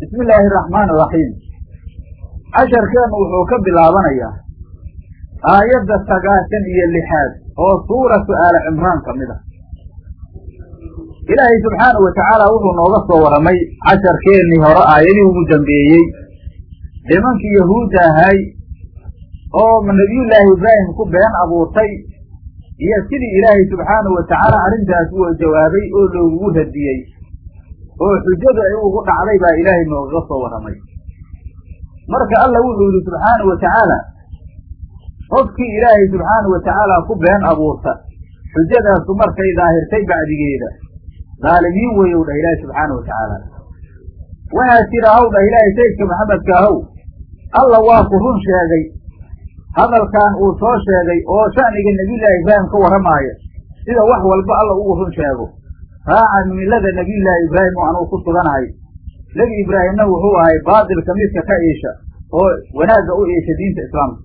bismi illaahi araxmaan iraxiim casharkeenu wuxuu ka bilaabanayaa aayadda sagaashan iyo lixaad oo suuratu aali cimraan ka mid ah ilaahay subxaanahu watacaala wuxuu nooga soo warramay casharkeennii hore aayadihii ugu dambeeyey nimankii yahuudda ahay oo nabiyullaahi ibraahim ku been abuurtay. Iyo sidii ilaahay subxaanahu watacaala arrintaas uu jawaabay oo loogugu radiyey oo xujadu ay ugu dhacday baa ilaahay noogaga soo warramay marka alla wuxuu yidhi subxaanahu watacaala qofkii ilaahay subxaanahu watacaala ku been abuurta xujadaasu markay daahirtay bacdigeeda dhaalimiin weeyow dhah ilaahi subxaanahu watacaala waxaa jira haw dhah ilaahay saydka maxamedka ahow alla waa ku run sheegay hadalkan uu soo sheegay oo sha'niga nebiyullaahi ibraahim ka warramaaya sida wax walba alla ugu run sheego. Raaca millada nebiyullaahi ibraahim oo anugu ku suganahay. Nebi ibraahimna wuxuu ahay baatilka midka ka iisha oo wanaagga u iisha diinta islaamka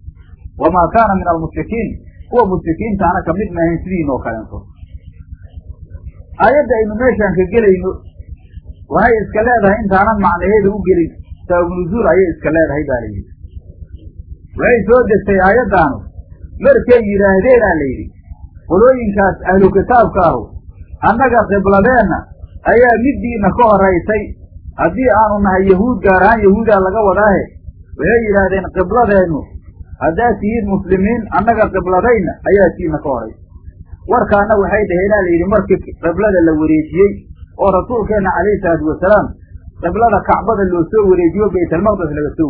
wamaa kaana min almushrikiin kuwa mushrikiintaana ka mid maahayn sidiinoo kaleento aayadda aynu meeshaan ka gelayno waxay iska leedahay intaanan macnaheeda u gelin sababnuzuul ayay iska leedahay baa layidhi waxay soo degtay aayaddaanu. Markay yidhaahdeenaa la yidhi qolooyinkaas ahlu kitaabka ahu annaga qibladeenna ayaa middiina ka horaysay haddii aanu nahay yahuud gaar ahaan yahuudaa laga wadaahe waxay yidhaahdeen qibladeennu haddaad tihiin muslimiin annaga qibladayna ayaa tiina ka horay warkaana waxay dhaheenaa layidhi markii qiblada la wareejiyey oo rasuulkeenna calayhi salaatu wasalaam qiblada kacbada loo soo wareejiyo baytalmaqdes laga soo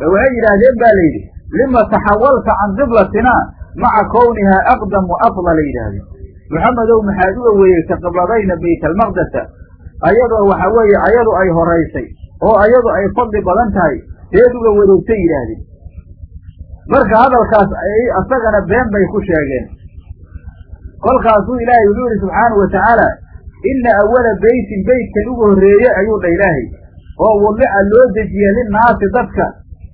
waxay yidhaahdeen ba layidhi lima taxawalta can qiblatina maca kownihaa aqdam wa afdala yidhaahdeen. Muxamedow maxaad uga weeyeysa qibladayna baytalmaqdesa ayadoo waxa weeye ayadu ay horaysay oo ayadu ay fadli badan tahay seed uga wareegtay yidhaahdeen. Marka hadalkaas ay asagana been bay ku sheegeen. Kolkaasuu ilaahay wuxuu yihi subxaanahu wa tacaala inna awala beytin beytkan ugu horreeye ayuu dha ilaahay oo wudica loo dejiye linnaasi dadka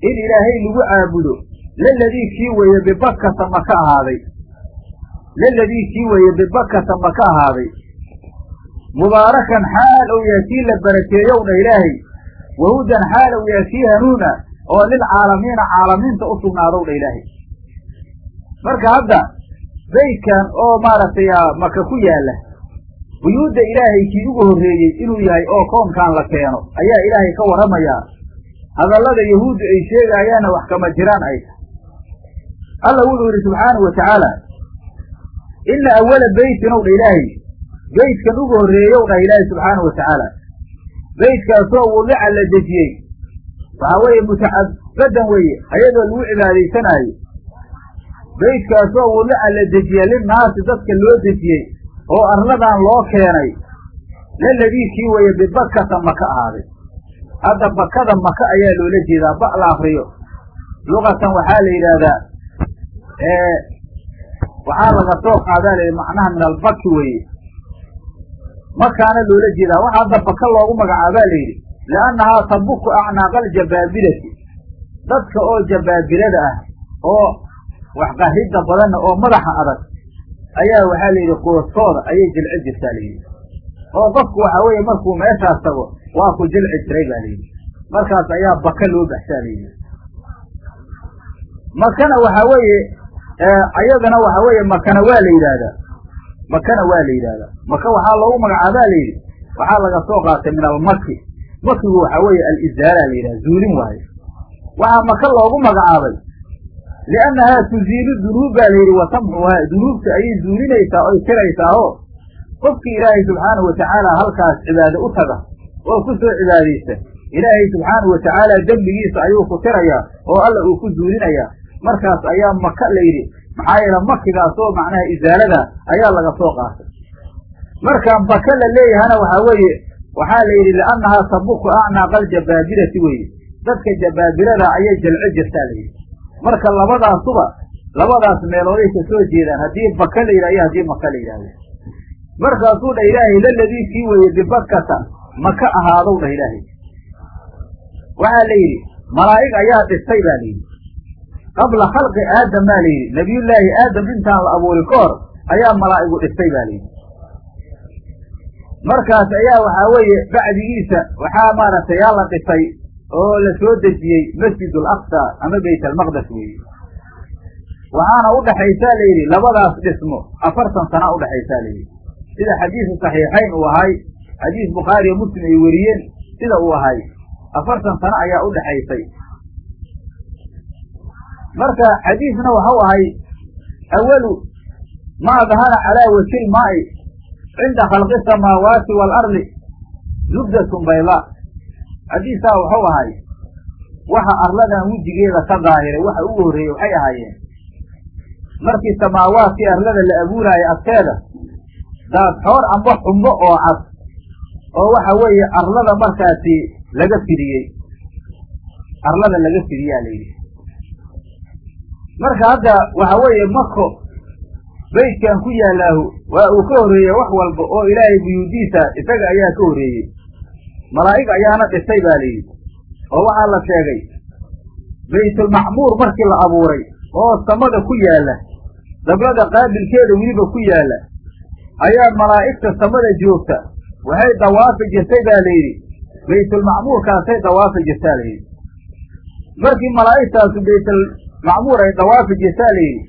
in ilaahay lagu caabudo. Laladii kii weeye bibakata maka ahaaday. Laladii kii weeye bibakata maka ahaaday. Mubaarakan xaal ou yahay kii la barakeeyow dha ilaahay. Wahudan xaal ou yahay kii hanuuna oo lilcaalamiina caalamiinta u sugnaadow dha ilaahay. Marka hadda beytkan oo maaragtay maka ku yaalla buyuudda ilaahay kii ugu horreeyey inuu yahay oo koonkan la keeno ayaa ilaahay ka warramayaa hadallada yahuuddu ay sheegaayaanna wax kama jiraan ay tahay. Alla wuxuu yidhi subxaanahu wa tacaala inna awala beytin ow dha ilaahay beytkan ugu horreeyow dhah ilaahay subxaanahu wa tacaala beytkaasoo wudica la dejiyey waxaa weeye mutacabadan weeye ayadoo lagu cibaadaysanaayo beytkaasoo wudica la dejiye linnaasi dadka loo dejiyey oo arladan loo keenay laladii kii weeye bibakata maka ahaaday hadda bakada maka ayaa loola jeedaa ba la akriyo luqatan waxaa la yidhaahdaa waxaa laga soo qaadaa la macnaha min albaki weeye. Makaana loola jeedaa waxa hadda baka loogu magacaabaa la yidhi liannahaa tabuku acnaaqa aljabaabilati dadka oo jabaabilada ah oo waxqaridda badanna oo madaxa adag ayaa waxaa la yidhi qoostooda ayay jilci jirtaa la yidhi. Oo qofku waxaa weeye markuu meeshaas tago waa ku jilci jiray baa layidhi. Markaas ayaa baka loo baxsaa la yidhi makana waxaa weeye ayadana waxaa weeye makana waa la yidhaahdaa. Makana waa la yidhaahdaa. Maka waxaa loogu magacaabaa la yidhi waxaa laga soo qaatay min almaki makigu waxaa weeye alizaala la yidhaha zuulin waayo waxaa maka loogu magacaabay. Liannahaa tuziilu dunuub baa la yidhi wa tamxuhaa dunuubta ayay zuulinaysaa oy tiraysaa oo qofkii ilaahay subxaanahu watacaala halkaas cibaado u taga oo ku soo cibaadaysta. Ilaahay subxaanahu watacaala dembigiisa ayuu ku tirayaa oo alla uu ku zuulinayaa markaas ayaa maka la yidhi. Maxaa yeele makigaasoo macnaha isaalada ayaa laga soo qaatay. Markaan baka la leeyahana waxaa weeye waxaa la yidhi liannahaa tabuku acnaaqa aljabaabilati weeye. Dadka jabaabirada ayay jalco jirtaa la yidhi. Marka labadaasuba labadaas meelooday ka soo jeedaan haddii baka la yidhah iyo haddii maka la yidhahdo markaasuu dha ilaahay laladii kii weeye bibakata maka ahaadow dhah ilaahay? Waxaa la yidhi malaa'ig ayaa dhistay baa layidhi qabla khalqi aadam baa layidhi nabiyullaahi aadam intaan la abuuri ka hor ayaa malaa'igu dhistay ba layidhi markaas ayaa waxaa weeye bacdigiisa waxaa maaragtay yaa la dhisay oo la soo dejiyey masjid alaqsa ama bayt almaqdes weeye. Waxaana udhaxaysaa la yidhi labadaas dhismo afartan sana udhaxaysaa layidhi sida xadiisu saxiixayn uu ahay xadiis bukhaariyo muslim ay weriyeen sida uu ahay. Afartan sano ayaa udhaxaysay marka xadiisna waxau ahay awalu maa dahara calaa wajhi ilmaa'i cinda khalqi samaawaati waalardi zubdatun baydaa xadiisaa waxau ahay waxa arladan wejigeeda ka daahiray waxa ugu horreeyey waxay ahaayeen markii samaawaadkii arlada la abuuraayo agteeda daadxoor amba xumbo oo cad oo waxa weeye arlada markaasi laga fidiyey arlada laga fidiyaa la yidhi. Marka hadda waxa weeye mako beydkan ku yaallaahu waa uu ka horreeyey wax walba oo ilaahay buyuudiisa isaga ayaa ka horreeyey. Malaa'ig ayaana dhisay baa layidhi oo waxaa la sheegay baytulmacmuur markii la abuuray oo samada ku yaalla dablada qaabilkeeda weliba ku yaalla ayaa malaa'igta samada joogta waxay dawaafi jirtay baa layidhi baytulmacmuurkaasay dawaafi jirtaa layidhi markii malaa'igtaasu baytulmacmuur ay dawaafi jirtaa layidhi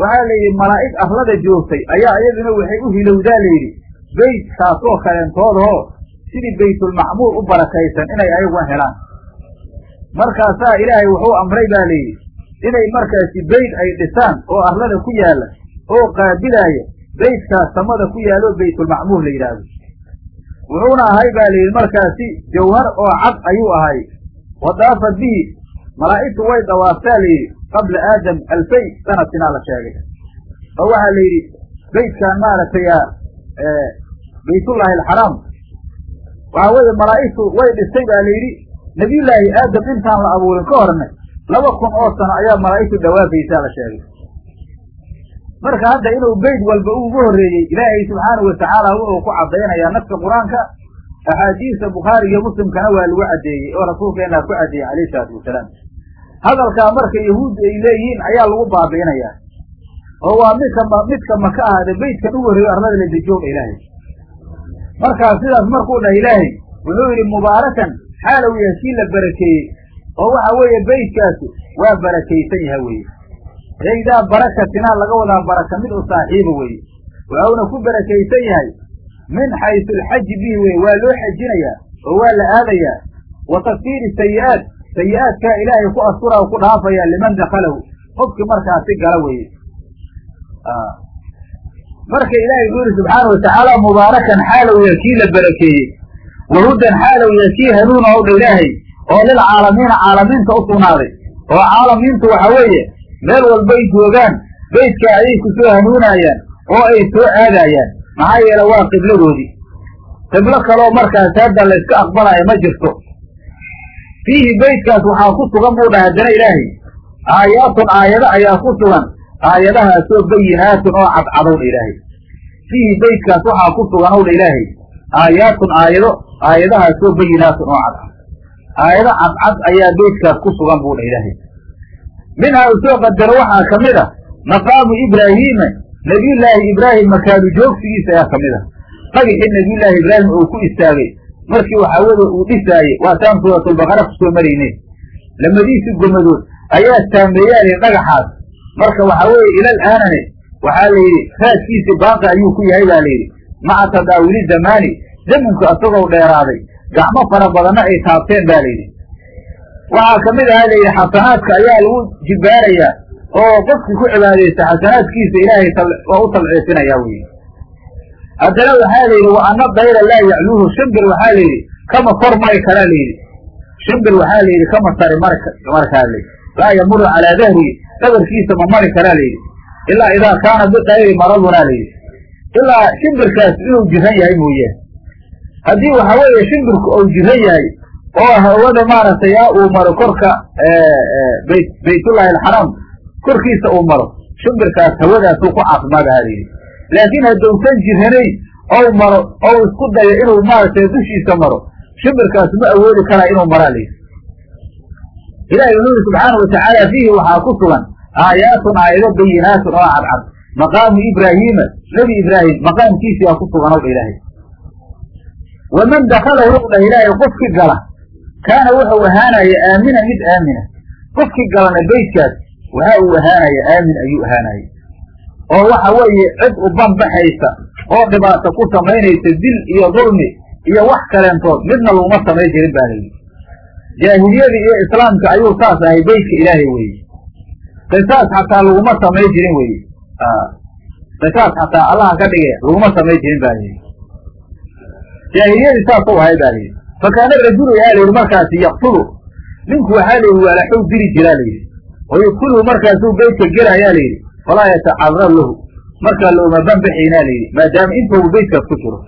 waxaa layidhi malaa'ig arlada joogtay ayaa iyaduna waxay u hilowdaa layidhi beytkaasoo kaleentoodahoo sidii baytulmacmuur u barakaysan inay ayaguna helaan markaasaa ilaahay wuxuu amray baa layidhi inay markaasi beyd ay dhisaan oo arlada ku yaalla oo qaabilaaya beydkaas samada ku yaalloo baytulmacmuur la yidhaahdo wuxuuna ahay baa layidhi markaasi jawhar oo cad ayuu ahay. Wadaafat bihi malaa'igtu way dawaaftaa layidhi qabla aadam alfay sanatinaa la sheegay. Oo waxaa la yidhi beytkan maaragtay baytullaahi alxaraam waxaa weeye malaa'igtu way dhistay baa la yidhi nebiyullaahi aadam intaan la abuurin ka horna laba kun oo sano ayaa malaa'igtu dhawaafaysaa la sheegay marka hadda inuu beyt walba ugu horreeyey ilaahay subxaanahu watacaala wuxuu ku caddaynayaa nafka qur'aanka axaadiista bukhaari iyo muslimkana waa lagu caddeeyey oo rasuulkeennaa ku caddeeyey calayhi salaatu wasalaam hadalkaa marka yahuudda ay leeyihiin ayaa lagu baabi'inayaa oo waa midka midka maka ahaade beytkan ugu horreeyo arlada la dejooga ilaahay. Markaa sidaas markuu dhah ilaahay wuxuu yidhi mubaarakan xaalow yahay kii la barakeeyey oo waxa weeye beytkaasi waa barakaysan yaha weeye eydaa barakatinaa laga wadaa baraka mid u saaxiiba weeye waxauna ku barakaysan yahay min xaysu alxaji bihi weye waa loo xajinayaa oo waa la aadayaa wa takfiiri sayi'aat sayi'aadkaa ilaahay ku astura ku dhaafayaa liman dakalahu qofkii markaasi gala weeye marka ilaahay wuxuu yidhi subxaana watacaala mubaarakan xaalow yahay kii la barakeeyey. Wahudan xaalow yahay kii hanuuna ow dha ilaahay oo lilcaalamiina caalamiinta u sugnaaday. Oo caalamiintu waxa weeye meel walbay joogaan beydka ayay ku soo hanuunaayaan oo ay soo aadaayaan maxaa yeele waa qibladoodii qiblo kaloo markaas hadda layska aqbalaayo ma jirto. Fiihi beydkaas waxaa ku sugan buu dhaha haddana ilaahay aayaatun aayado ayaa ku sugan aayadahaasoo bayinaatun oo cadcadowdha ilaahay. Fiihi beydkaas waxaa ku sugan owdha ilaahay aayaatun aayado aayadahaasoo bayinaatun oo cadcad aayado cadcad ayaa beydkaas ku sugan buu dha ilaahay minhaa uu soo qadaro waxaa ka mid a maqaamu ibraahiima nebiyullaahi ibraahim makaanu joogsigiisa ayaa ka mid a dhagixii nebiyullaahi ibraahim uu ku istaagay markii waxaa weye uu dhisaayey waataan suuratulbaqara ku soo marayne. Lamadiisi gomadood ayaa saameeyaali dhagaxaas. Marka waxaa weeye ilal aanane waxaa la yidhi raadkiisi baaqi ayuu ku yahay baa layidhi maca tadaawili zamaani zamanku asagoo dheeraaday gacmo fara badanna ay taabteen ba layidhi waxaa ka mid ahaa layidhi xasanaadka ayaa lagu jibbaarayaa oo qofkii ku cibaadaysta xasanaadkiisa ilaahay waa u talciisinayaa weye haddana waxaa layidhi wa ana dayra laa yacluuhu shimbir waxaa layidhi kama kor mari karaa layidhi shimbir waxaa layidhi kama sari mar markaa layidhi laa yamuru calaa dahrihi dhabarkiisa ma mari karaa layidhi ilaa idaa kaana bidayri maradunaa layidhi ilaa shimbirkaas inuu jiran yahay mooye. Haddii waxa weeye shimbirku uu jiran yahay oo hawada maaragtay yaa uu maro korka bayt baytullaahi alxaraam korkiisa uu maro. Shimbirkaas hawadaasuu ku caafimaad ahaa layidhi laakiin haddousan jiranayn ou maro ou isku dayo inuu maaragtay dushiisa maro shimbirkaas ma awoodi karaa inuu maraa layidhi ilahi wuxuu yidhi subxaana watacaala fiihi waxaa ku sugan aayaatun aayado bayinaatun oo cadcad maqaamu ibraahiima nebi ibraahim maqaamkiisiaa ku sugan ow ilaahay. Waman dakalahu ow dhah ilaahay qofkii gala kaana wuxuu ahaanaya aamina mid aamina. Qofkii galana beytkaas waxa uu ahaanaya aamin ayuu ahaanaya oo waxa weeye cid u banbaxaysa oo dhibaato ku samaynaysa dil iyo dulmi iyo wax kaleentood midna laguma samayn jirin baa layidhi jaahiliyadii iyo islaamka ayuu saas ahay beytka ilaahay weye qisaas xataa laguma samayn jirin weye qisaas xataa allaha ka dhige laguma samayn jirin ba layidhi jaahiliyadii saasuu ahay ba layidhi fakaana rajulu yaa layidhi markaasi yaqtulu ninku waxaa layidhi waalaxow diri jiraa layidhi oo yadkulhu markaasuu beytka gelayaa layidhi falaa yatacarab lahu markaa looma banbaxaynaa layidhi maadaama intoobu beytkaas ku jiro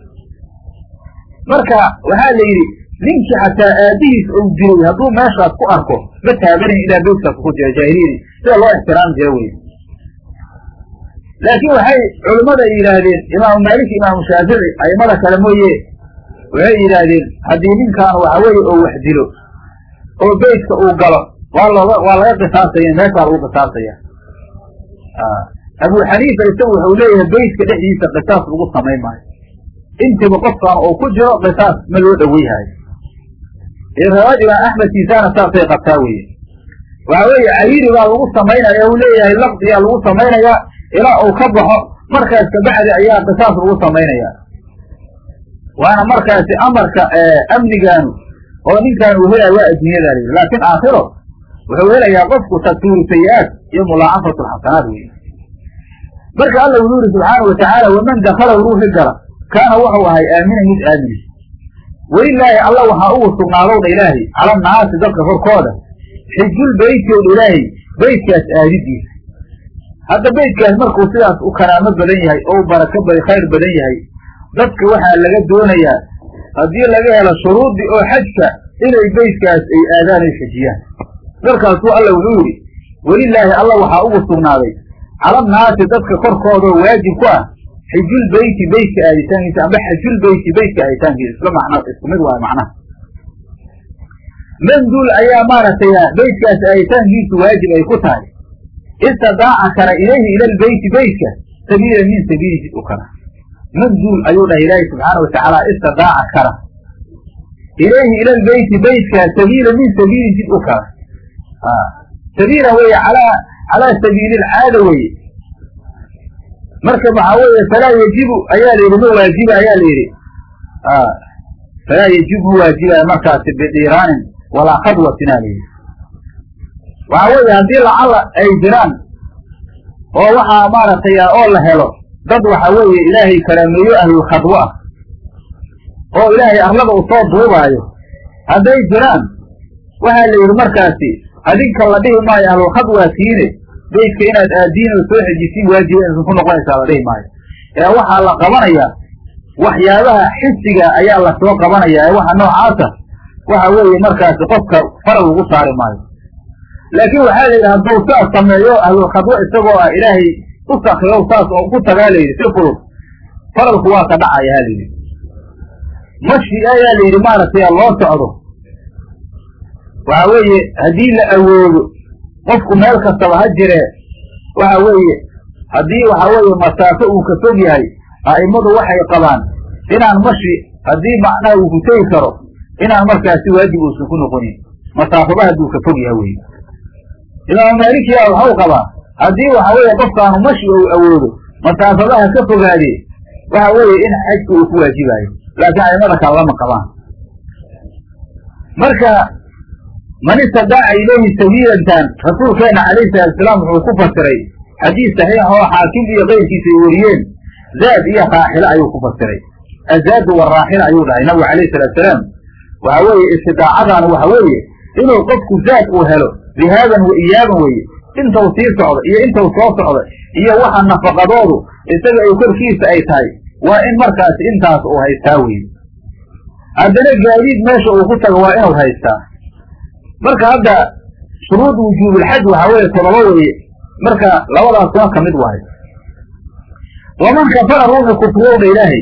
marka waxaa la yidhi ninkii xataa aabihiis ou diray hadduu meeshaas ku arko ma taabanayn ilaa beytkaas ku jira jaahiliyadii sida loo ixtiraami jira wey laakiin waxay culimmada yidhaahdeen imaamu maalik imaamu shaafici aimada kale mooye waxay yidhaahdeen haddii ninkaan waxa weeye oo wax dilo oo beytka uu galo waa looga waa laga qisaasaya meeshaa lagu qisaasaya abu xaniifa isagu wuxuu leeyahay beytka dhexdiisa qisaas lagu samayn maayo. Intiba qofkaan oo ku jiro qisaas ma loo dhoweyhaayo riwaayad imaam axmed kiisaana saasay qabtaa weye waxa weeye cayiri baa lagu samaynaya u leeyahay laqdiyaa lagu samaynayaa ilaa uu ka baxo markaas kabacdi ayaa qisaas lagu samaynaya waana markaasi amarka amnigaanu oo ninkaan uu helaya waa adduunyada layidhi laakiin aakhiro wuxuu helayaa qofku takfiiru sayi-aat iyo mulaacafatu lxasanaat wey marka alla wuxuu yidhi subxaana watacaala waman dakalahu ruuxi gala? Kaana wuxuu ahay aamina mid aamina welilaahi alla waxaa ugu sugnaadowdha ilaahay cala naasi dadka korkooda xijul beytowdha ilaahay beytkaas aadidiisa hadda beytkaas markuu sidaas u karaamo badan yahay oo barako ba khayr badan yahay dadka waxaa laga doonayaa haddii laga helo shuruudii oo xajka inay beytkaas ay aadaan ay xijiyaan markaasuu alla wuxuu yidhi welilaahi alla waxaa ugu sugnaaday. Calannaasi dadka korkoodoo waajib ku ah xijul beyti beytka aaditaankiisa amba xajul beyti beytka aaditaankiisa isla macno isku mid waayo macnaha. Manduul ayaa maaragtay beytkaas aaditaankiisu waajib ay ku tahay. Istadaaca kara ilayhi ila lbeyti beytka sabiila min sabiili jid u kara manduul ayuu dhahay ilaahi subxaana watacaala istadaaca kara. Ilayhi ila lbeyti beytka sabiila min sabiili jid u kara. Sabiila weye alaa calaa sabiili lcaada weye marka waxaa weeye falaa yajibu ayaa la yidhi ma waajiba ayaa la yidhi. Falaa yajibu ma markaasi bidiraanin walaa khadwatin la yidhi. Waxaa weeye haddii lacala ay jiraan oo waxaa maaragtay oo la helo dad waxa weeye ilaahay karaameeyo ahlulkhadwo ah. Oo ilaahay arlada u soo duubaayo. Hadday jiraan waxaa la yidhi markaasi adinka la dhihi maayo ahlulkhadwaa tiine beytka inaad aadiin oo soo xejisiin waajiba insan ku noqonaysaa la dhihi maayo. Ee waxaa la qabanayaa waxyaabaha xisiga ayaa la soo qabanayaa ee waxa noocaasa waxa weeye markaasi qofka faral lagu saari maayo. Laakiin waxaa la yidhi hadduu saas sameeyo ahlulkhadwo isagoo ah ilaahay u sakriyow saas oo ku tagaa la yidhi si fudud faralku waa ka dhacaya ha layidhi mashi ayaa la yidhi maaragtay loo socdo. Waxa weeye haddii la awoodo qofku meel kastaba ha jiree waxa weeye haddii waxa weeye masaafo uu ka fog yahay a'immadu waxay qabaan inaan mashi haddii macnaha uu ku tegi karo inaan markaasi waajib uusan ku noqonin. Masaafaba hadduu ka fog yahay weye imaamu maalikiya waxau qabaa haddii waxa weeye qofkaanu mashi ou awoodo masaafabaha ka fogaadee waxa weeye in xajka uu ku waajibaayo. Laakiin a'immada kale lama qabaan. Marka man istadaaca ilayhi sabiilantan rasuulkeena calayhi salatusalaam wuxuu ku fasiray xadiis saxiix oo xaakim iyo keyrkiisa ay weriyeen zaad iyo raaxilo ayuu ku fasiray. Azaadu waraaxila ayuu dhahay nabigu calayhi salatusalaam waxa weeye istidaacadana waxa weeye inuu qofku zaad uu helo dihaaban wa iyaaban weeye intau sii socdo iyo intau soo socdo iyo waxa nafaqadoodu isaga ay korkiisa ay tahay waa in markaasi intaas uu haystaa weye haddana gaadiid meesha uu ku tago waa inuu haystaa. Marka hadda shuruud wujuubulxaj waxaa weeye todoba weeye. Marka labadaas ka mid waayo waman kafara ruuxu kufriyowdha ilaahay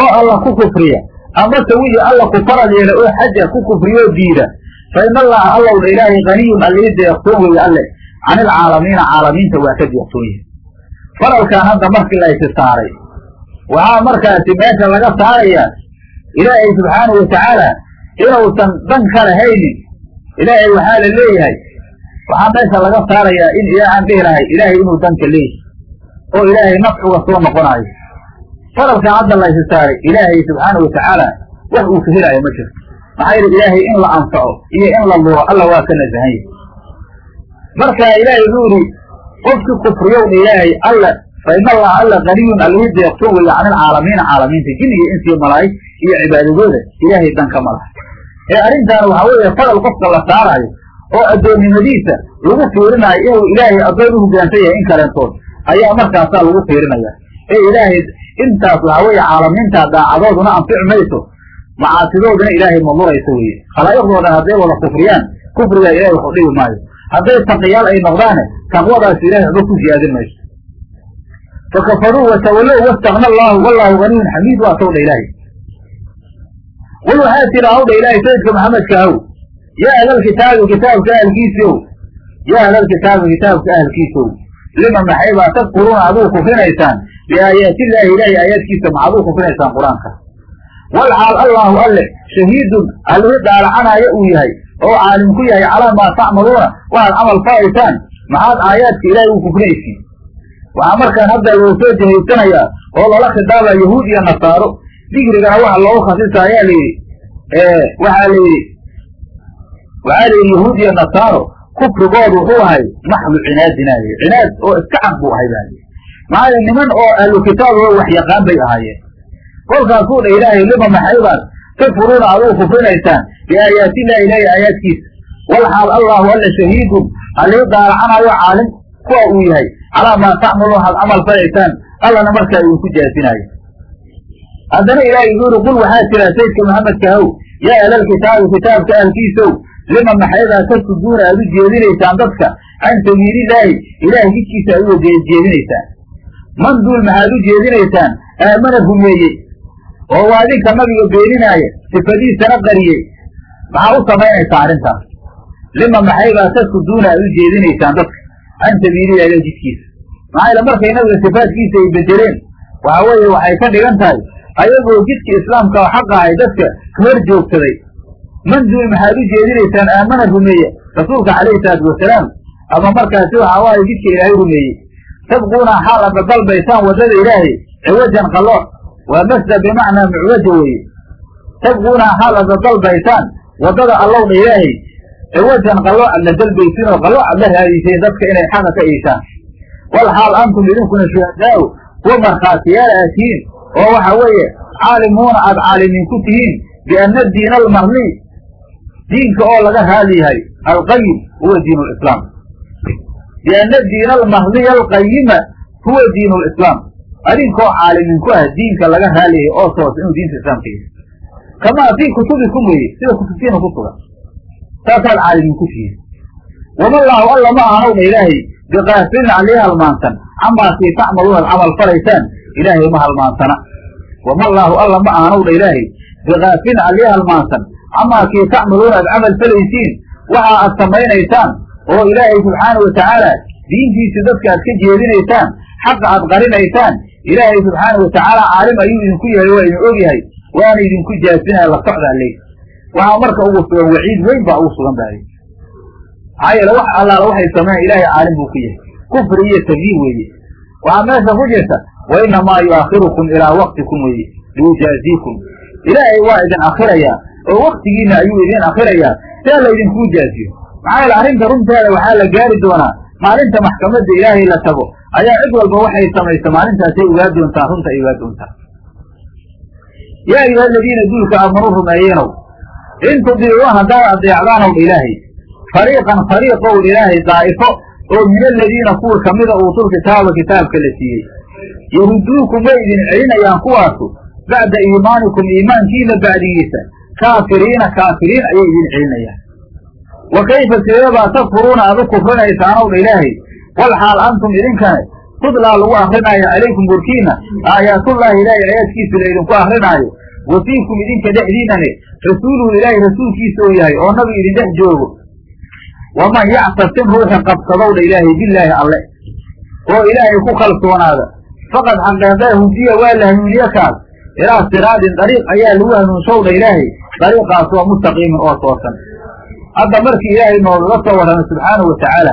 oo alla ku kufriya amase wixii alla ku farad yeela oo xaja ku kufriyoo diida fa in allaha allowdha ilaahay haniyun allii deeqtoon weeye alle can ilcaalamiina caalamiinta waa ka deeqtoon yahay faralkan hadda markii laysi saaray waxaa markaasi meesha laga saarayaa ilaahay subxaanahu watacaala inuusan dan ka lahaynin ilaahay waxaa la leeyahay waxaa meesha laga saarayaa in ilaahaan dhihi lahay ilaahay inuu danka leeyahay oo ilaahay nafcuga soo noqonaayo faralkan hadda laysi saaray ilaahay subxaanahu watacaala wax uu ka helaayo ma jirto maxaa yidhi ilaahay in la anfaco iyo in la luro alla waa ka nasahan yahay marka ilaahay wuxuu yidhi qofkii kufriyowna ilaahay alla fa in allaha alla kaniyun allihii deeqtoon weeye can ilcaalamiina caalamiinta jinniga insiyo malaa'ig iyo cibaadadooda. Ilaahay danka ma laha ee arrintaana waxaa weeye faral qofka la saaraayo oo addoonnimadiisa lagu fiirinaayo inuu ilaahay addoon u hoggaansan yahay in kaleentood ayaa markaasaa lagu fiirinaya. Ee ilaahay intaas waxaa weeye caalamiinta daacadooduna anfici mayso macaasidooduna ilaahay madurayso weeye. Khalaa'iqdoodan hadday wada kufriyaan kufrigaa ilahay waxu dhibi maayo hadday taqiyaal ay noqdaane taqwadaas ilahay waxba ku siyaadin mayso. Fakafaruu watawallow wastakna allaahu wallaahu ganiyun xamiid waa towdha ilaahay. Qul waxaa tira hawdha ilaahay sayidka maxamedka ahow. Yaa ahlalkitaabi kitaabka ahalkiisiow yaa ahlalkitaabi kitaabka ahalkiisow lima maxay baa tadkuruuna aduu kufrinaysaan? Biaayaatillaahi ilaahay aayaadkiisa ma aduu kufrinaysaan qur'aanka. Walxaal allaahu alle shahiidun allihii uu yahay oo caalim ku yahay calaa maa tacmaluuna waxaad camal falaysaan maxaad aayaadka ilaahay uu kufrinaysiin waxaa markaan hadda loo soo jahaysanayaa oo lala khidaabaa yahuud iyo nasaaro digrigana waxa loogu khasisa ayaa la yidhi waxaa la yidhi waxaa la yidhi yahuud iyo nasaaro kufrigoodu wuxuu ahay maxdu cinaadina cinaad oo iska cad buu ahay baa maxaa niman oo ahlu kitaab oo wax yaqaan bay ahaayeen. Kolkaasuu dha ilaahay lima maxaybaad takfuruuna aduu kufrinaysaan biaayaatillahi ilaahi aayaadkiisa walxaal allahu alla shahiidun allii daalacanaayo caalim kuwa uu yahay calaa maa tacmaluun waxaad camal falaysaan allana markaa idinku jaasinaayo haddana ilaahay wuxuu yuri qul waxaa jira saydka maxamedka how yaa ahlalkitaabi kitaabka ahlkiisow lima maxaydaa tasuduuna aad u jeedinaysaan dadka can sabiilillaahi ilaahay jidkiisa aad u jeedinaysaan man duul maxaad u jeedinaysaan aamana rumeeyey oo waa idinka nabiga beeninaaya sifadiisana qariyey maxaa u samaynaysaa arrintaas lima maxaybaa tasuduuna aad u jeedinaysaan dadka. Can sabiilillahi ilahi jidkiisa. Maxaa yaele markay nabiga sifaadkiisa ay bedeleen waxa weeye waxay ka dhigan tahay ayagoo jidka islaamka oo xaqa ahay dadka ka hor joogsaday. Man duul maxaad u jeedinaysaan aamana rumeeye rasuulka calayhi salaatu wasalaam. Ama markaasi waxaa waaye jidka ilaahay rumeeyey tabquuna xaal adda dalbaysaan waddada ilaahay ciwajan qalooc waa masdar bimacnaa mucwaja weeye. Tabquuna xaal adda dalbaysaan waddada allowdha ilaahay. Ciwajan qalooc adla dalbaysin oo qalooc ad la raadiyseen dadka inay xaqa ka iishaan wal xaal antum idinkuna shuhadaau kuwa markhaatiyaal aad tihiin oo waxa weeye caalimuuna aad caalimiin ku tihiin bianna diina almarli diinka oo laga raali yahay alqayim huwa diin lislaam bianna diina almahdiya alqayima huwa diin lislaam adinkoo caalimin ku ah diinka laga raaliyahay oo toos inuu diinta islaamka yahay kamaa fii kutubikum weye sida kutubtiina ku sugan saasaad caalimin ku tihiin wamallaahu alla ma ahanowna ilaahay biqaafilin alii halmaansan camaa kii tacmaluuna camal falaysaan ilaahay ma halmaansana wamallaahu alla ma ahanowna ilaahay biqaafilin alii halmaansan camaa kii tacmaluuna ad camal falaysiin waxa aad samaynaysaan oo ilaahay subxaanau watacaala diintiisa dadka aad ka jeedinaysaan xaqa aad qarinaysaan ilaahay subxaanau watacaala caalim ayuu idinku yahay waa idin og yahay waana idinku jaasinaya la socdaa ley waxaa marka ugu sugan waciid weyn baa ugu sugan baa maxaa yeele wax allaala waxay sameeyan ilaahay caalim buu ku yahay. Kufri iyo tagyiir weeye. Waxaa meesha ku jirta wa inamaa yuakhirukum ilaa waqtikum weeye liyujaaziikum. Ilaahay waa idin akhirayaa oo waktigiina ayuu idin akhirayaa sia laydinkuu jaaziyo maxaa yeele arrinta runteeda waxaa la gaari doonaa maalinta maxkamadda ilaahay la tago. Ayaa cid walba waxay samaysa maalintaasay ogaa doontaa runta ay ogaa doontaa yaa ayuha aladiina duulka aamanuu rumeeyeenow in tudiicuu haddaad adeecdaanow ilaahay fariiqan fariiqow ilaahay daa'ifo oo min aladiina kuwa kamida uutul kitaaba kitaabka la siiyey. Yahuduukum way idin celinayaan kuwaasu bacda iimaanikum iimaankiina bacdigiisa kaafiriina kaafiriin ayay idin celinayaan. Wa kayfa sideebaa takfuruuna aad u kufrinaysaanowdha ilaahay wal xaal antum idinkane tudlaa lagu akrinaayo calaykum korkiina aayaatullaahi ilaahay aayaadkiisa laydinku akrinaayo wa fiikum idinka dhexdiinane. Rasuuluhu ilaahay rasuulkiisa oo yahay oo nabi idin dhex joogo. Waman yactasim ruuxa qabsadowdha ilaahay bilaahi alle. Oo ilaahay ku kalsoonaada. Faqad xaqeeqee hudiya waa la hanuuniye kaas. Ilaa siraadin dariiq ayaa lagu hanuunshowdha ilaahay. Dariiqaas oo mustaqiimin oo toosan. Hadda markii ilaahay noogaga soo warramay subxaanahu watacaala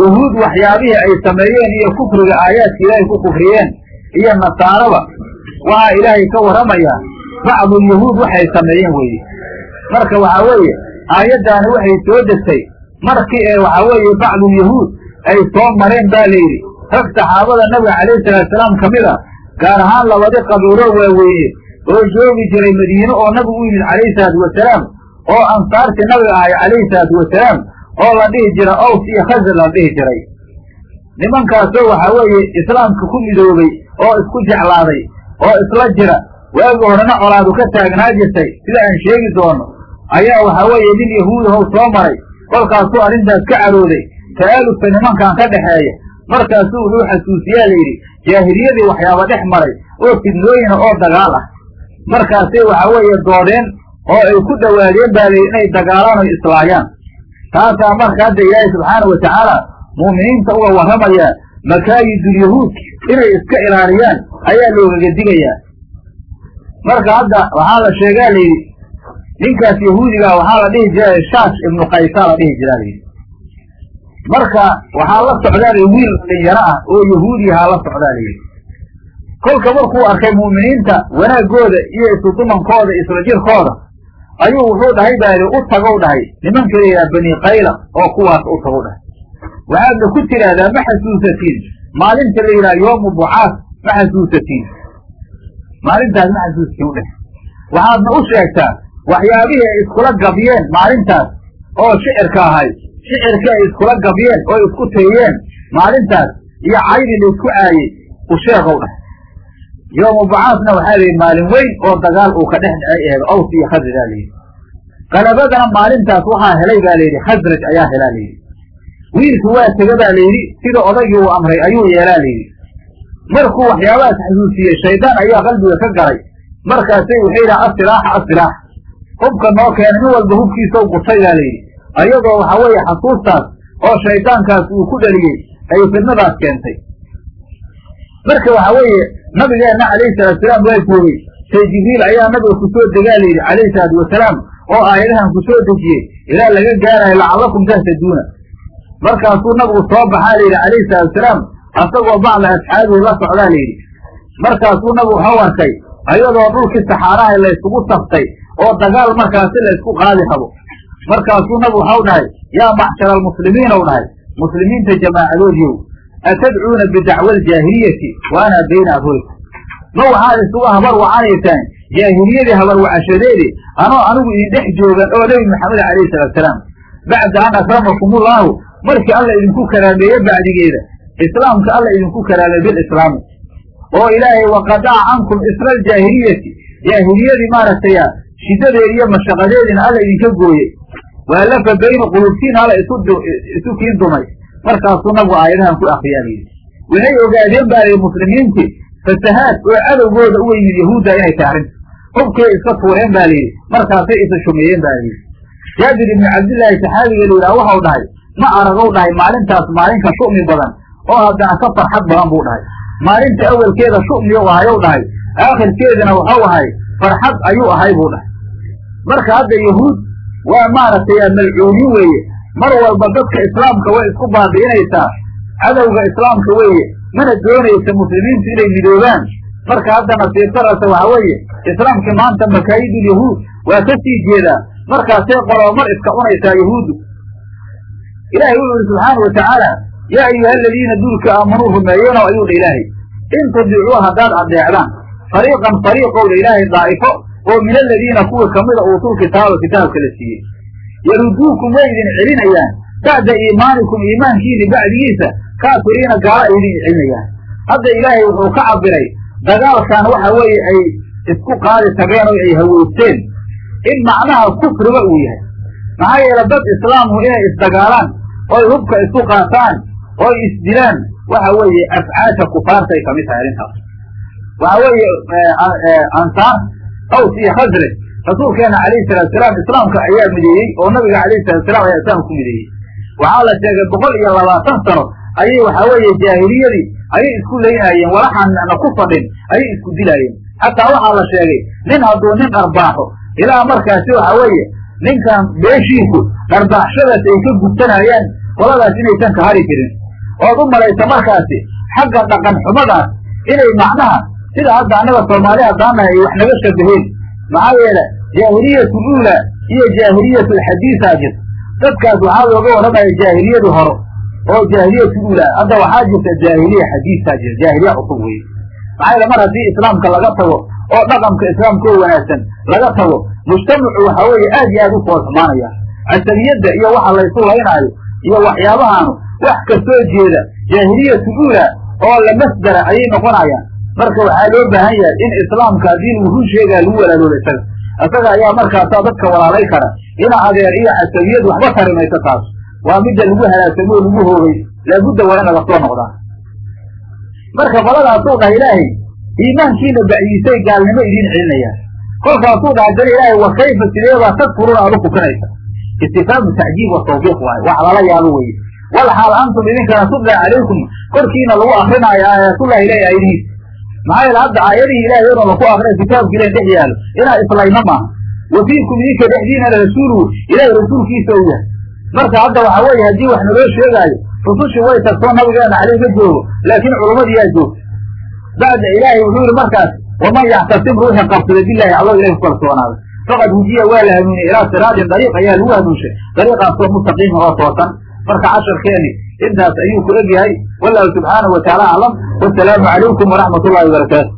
yahuud waxyaabihii ay sameeyeen iyo kufriga aayaadka ilaahay ku kufriyeen iyo nasaaraba waxaa ilaahay ka warramayaa bacdulyahuud waxay sameeyeen weeye. Marka waxaa weeye aayaddaani waxay soo degtay markii ee waxaa weeye bacdulyahuud ay soo mareen baa layidhi rag saxaabada nabiga calayhi salaatusalaam ka mid a gaar ahaan labadi qabiilo waaweyne oo joogi jiray madiine oo nabigu u yimid calayhi salaatu wasalaam oo ansaartii nabiga ahay calayhi salaatu wasalaam oo la dhihi jira ows iyo khasar la dhihi jiray. Nimankaasoo waxaa weeye islaamka ku midoobay oo isku jeclaaday oo isla jira waagi horena colaadu ka taagnaa jirtay sida aan sheegi doono. Ayaa waxaa weeye nin yahuudahow soo maray kolkaasuu arrintaas ka carooday ta'aalufka nimankan ka dhexeeya markaasuu wuxuu xasuusiyaa layidhi jaahiliyadii waxyaaba dhex maray oo fidnooyina oo dagaal ah. Markaasay waxaa weeye doodeen oo ay ku dhowaadeen baa layidhi inay dagaalaan oy islaayaan taasaa marka hadda ilaahay subxaana wa tacaala mu'miniinta uga warramayaa makaayidulyahuud inay iska ilaaliyaan ayaa loogaga digayaa. Marka hadda waxaa la sheegaa layidhi ninkaas yahuudigaa waxaa la dhihi jiray shaash ibnu qaysaa la dhihi jiraa layidhi marka waxaa la socdaa wiil dhalinyaro ah oo yahuudiyahaa la socdaa layidhi kolka markuu arkay mu'miniinta wanaaggooda iyo isudumankooda isla jirkooda ayuu wuxuu dhahay baa yidhi u tagow dhahay. Nimanka la yidhaha bani qayla oo kuwaas u tagow dhahay. Waxaadna ku tidhaahdaa ma xasuusatiin. Maalinta la yidhaha yoomu bucaas ma xasuusatiin. Maalintaas ma xasuusatiin u dheh waxaadna u sheegtaa waxyaabihii ay iskula gabyeen maalintaas oo shicirka ahay shicirkii ay iskula gabyeen oo isku tiriyeen maalintaas iyo caydi laysku caayey u sheegow dhah yowmu bacaasna waxaa layidhi maalin weyn oo dagaal uu ka dhex dhacay eed aws iyo khasrajaa layidhi qalabadana maalintaas waxaa helay baa layidhi khasraj ayaa helaa layidhi wiilku waa tega baa layidhi sida odaygii uu amray ayuu yeelaa layidhi markuu waxyaabahaas xasuusiyey shaydaan ayaa qalbiga ka galay markaasay waxay yidhaha asilaaxa asilaaxa hubka noo keena nin walba hubkiisa u gutay baa layidhi ayadoo waxaa weeye xasuustaas oo shaydaankaas uu ku dhaliyey ay fidnadaas keentay marka waxaa weeye nabigeenna calayhi salaatusalaam waa joogey say jibriil ayaa nabiga ku soo degaa layidhi calayhi salaatu wasalaam oo aayadahan ku soo dejiyey ilaa laga gaarayo lacallakum tahtaduuna markaasuu nabigu soo baxaa layidhi calayhi salaatusalaam asagoo bacda asxaabihi la socdaa layidhi. Markaasuu nabigu waxau arkay ayadoo dhulkii saxaaraha laysugu saftay oo dagaal markaasi laysku qaadi rabo. Markaasuu nabigu waxau dhahay yaa macshara almuslimiin ou dhahay. Muslimiinta jamaacadoodiyow atadcuuna bidacwa aljaahiliyati wa ana bayna adhurikum ma waxaad isugu habar wacanaysaan jaahiliyadii habar wacashadeedii anoo anigu idin dhex joogan oo nebi maxamed calayhi salaatusalaam bacda an akramakumullahu markii alla idinku karaameeye bacdigeeda islaamka alla idinku karaameeye bilislaami oo ilaahay waqadaca cankum isra aljaahiliyati jaahiliyadii maaragtay shidadeedi iyo mashaqadeediina alla idinka gooyey waalafa bayna qulubtiina alla isu isu kiin dumay markaasuu nabigu aayadahan ku akriyaa layidhi waxay ogaadeen baa layidhi muslimiintii fasahaad oo cadowgooda uga yimid yahuudda inay tahay arrinta hubkay iska tuureen ba layidhi markaasay isa shumeeyeen ba layidhi jaabir ibni cabdillaahi saxaabiga layidhaha waxau dhahay? Ma aragow dhahay maalintaas maalinka shu'mi badan oo haddana ka farxad badan buu dhahay. Maalinta awelkeeda shu'mi u ahayow dhahay aakhirkeedana waxau ahay farxad ayuu ahay buu dhahay. Marka hadda yahuud waa maaragtay malcuuniin weeye mar walba dadka islaamka way isku baabi'inaysaa cadowga islaamka weeye mana doonaysa muslimiintu inay midoobaan. Marka hadda nasiibtarasa waxa weeye islaamkii maanta makaayidulyahuud waa ka sii jeedaa markaasay qoloomar iska cunaysaa yahuuddu ilaahay wuxu yidhi subxaana wa tacaala yaa ayuha aladiina duulka aamanuu rumeeyenow ayuu dha ilaahay in tudicuu haddaad adeecdaan fariiqan fariiqow dha ilaahay daa'ifo oo min aladiina kuwii kamida uutul kitaaba kitaabka la siiyey yaruduukum way idin celinayaan. Bacda iimaanikum iimaankiini bacdigiisa kaafiriina gaala idin celinayaan. Hadda ilaahay wuxuu ka cabiray dagaalkan waxa weeye ay isku qaadi tageen oo ay haweysteen in macnaha kufriba uu yahay. Maxaa yeele dad islaamhu inay isdagaalaan oy hubka isku qaataan oy isdilaan waxa weeye afcaasha kufaartay ka mid tahay arrintaas. Waxa weeye ansaar aws iyo khasraj rasuulkeena calayhi salaatusalaam islaamka ayaa mideeyey oo nabiga calayhi salatusalam ayaa islaamka ku mideeyey waxaa la sheegay boqol iyo labaatan sano ayay waxaa weeye jaahiliyadii ayay isku leynaayeen walaxaana ku fadhin ayay isku dilaayeen xataa waxaa la sheegay nin hadduu nin dharbaaxo ilaa markaasi waxa weeye ninkan beeshiisu dharbaaxshadaas ay ka gubtanayaan qoladaas inaysan ka hari jirin ood u malaysa markaasi xagga dhaqan xumadaas inay macnaha sida hadda annaga soomaali haddaanahay ay wax naga shabaheen maxaa yeele jaahiliyatu luula iyo jaahiliyatu alxadiisaa jirta dadkaas waxaa looga warramaya jaahiliyadu horo oo jaahiliyatu luula. Hadda waxaa jirta jaahiliya xadiisaa jirta jaahiliya cusub weye maxaa yeele mar haddii islaamka laga tago oo dhaqanka islaamka oo wanaagsan laga tago mujtamacu waxa weeye aad iyo aad u fool xumaanaya. Iyo waxa laysu laynaayo iyo waxyaabahaanu wax ka soo jeeda jaahiliyatu luula oo la masdara ayay noqonayaan. Marka waxaa loo baahan yahay in islaamka haddii lagu run sheegaa lagu walaalooba isaga isaga ayaa markaasaa dadka walaalay kara. Ina adeer iyo casabiyad waxba tari mayso taas. Waa midda lagu halaagsamo oo lagu hoogay laabudda waa in laga soo noqdaa. Marka qoladaasuu dhaha ilaahay iimaankiina bacdiisay gaalnimo idiin celinayaan kolkaasuu dhaha dana ilaahay wa kayfa sideebaa tadkuruuna aad u kufinaysa istifhaamu tacjiib wa tawbiiq waayo wax lala yaabo weye wal xaal antum idinkana tudla calaykum korkiina lagu akrinaayo aayaatullahi ilahi aydihiis maxaa yeele hadda aayadihii ilahay oona laku akriya kitaabka ilahi dhex yaalo inaa islayno maaha wa fiikum idinka dhexdiinana rasuuluhu ilahay rasuulkiisa u yahay. Marka hadda waxa weeye haddii wax naloo sheegaayo rusushii way tagtoo nabigeena caleyh ma joogo laakiin culumadii yaa joogta. Bacda ilaahay wuxuu yihi markaas waman yaxtasim ruuxi qabsada bilahi allo ilahi ku kalsoonaaday faqad hujiya waa la hanuuniyey ilaa siraatin dariiq ayaa lagu hanuunshay. Dariiqaasoo mustaqiima oo toosan marka casharkeeni intaas ayuu ku eg yahay wallahu subxaanahu wataala aclam wasalaamu calaykum waraxmat ullahi wabarakaatu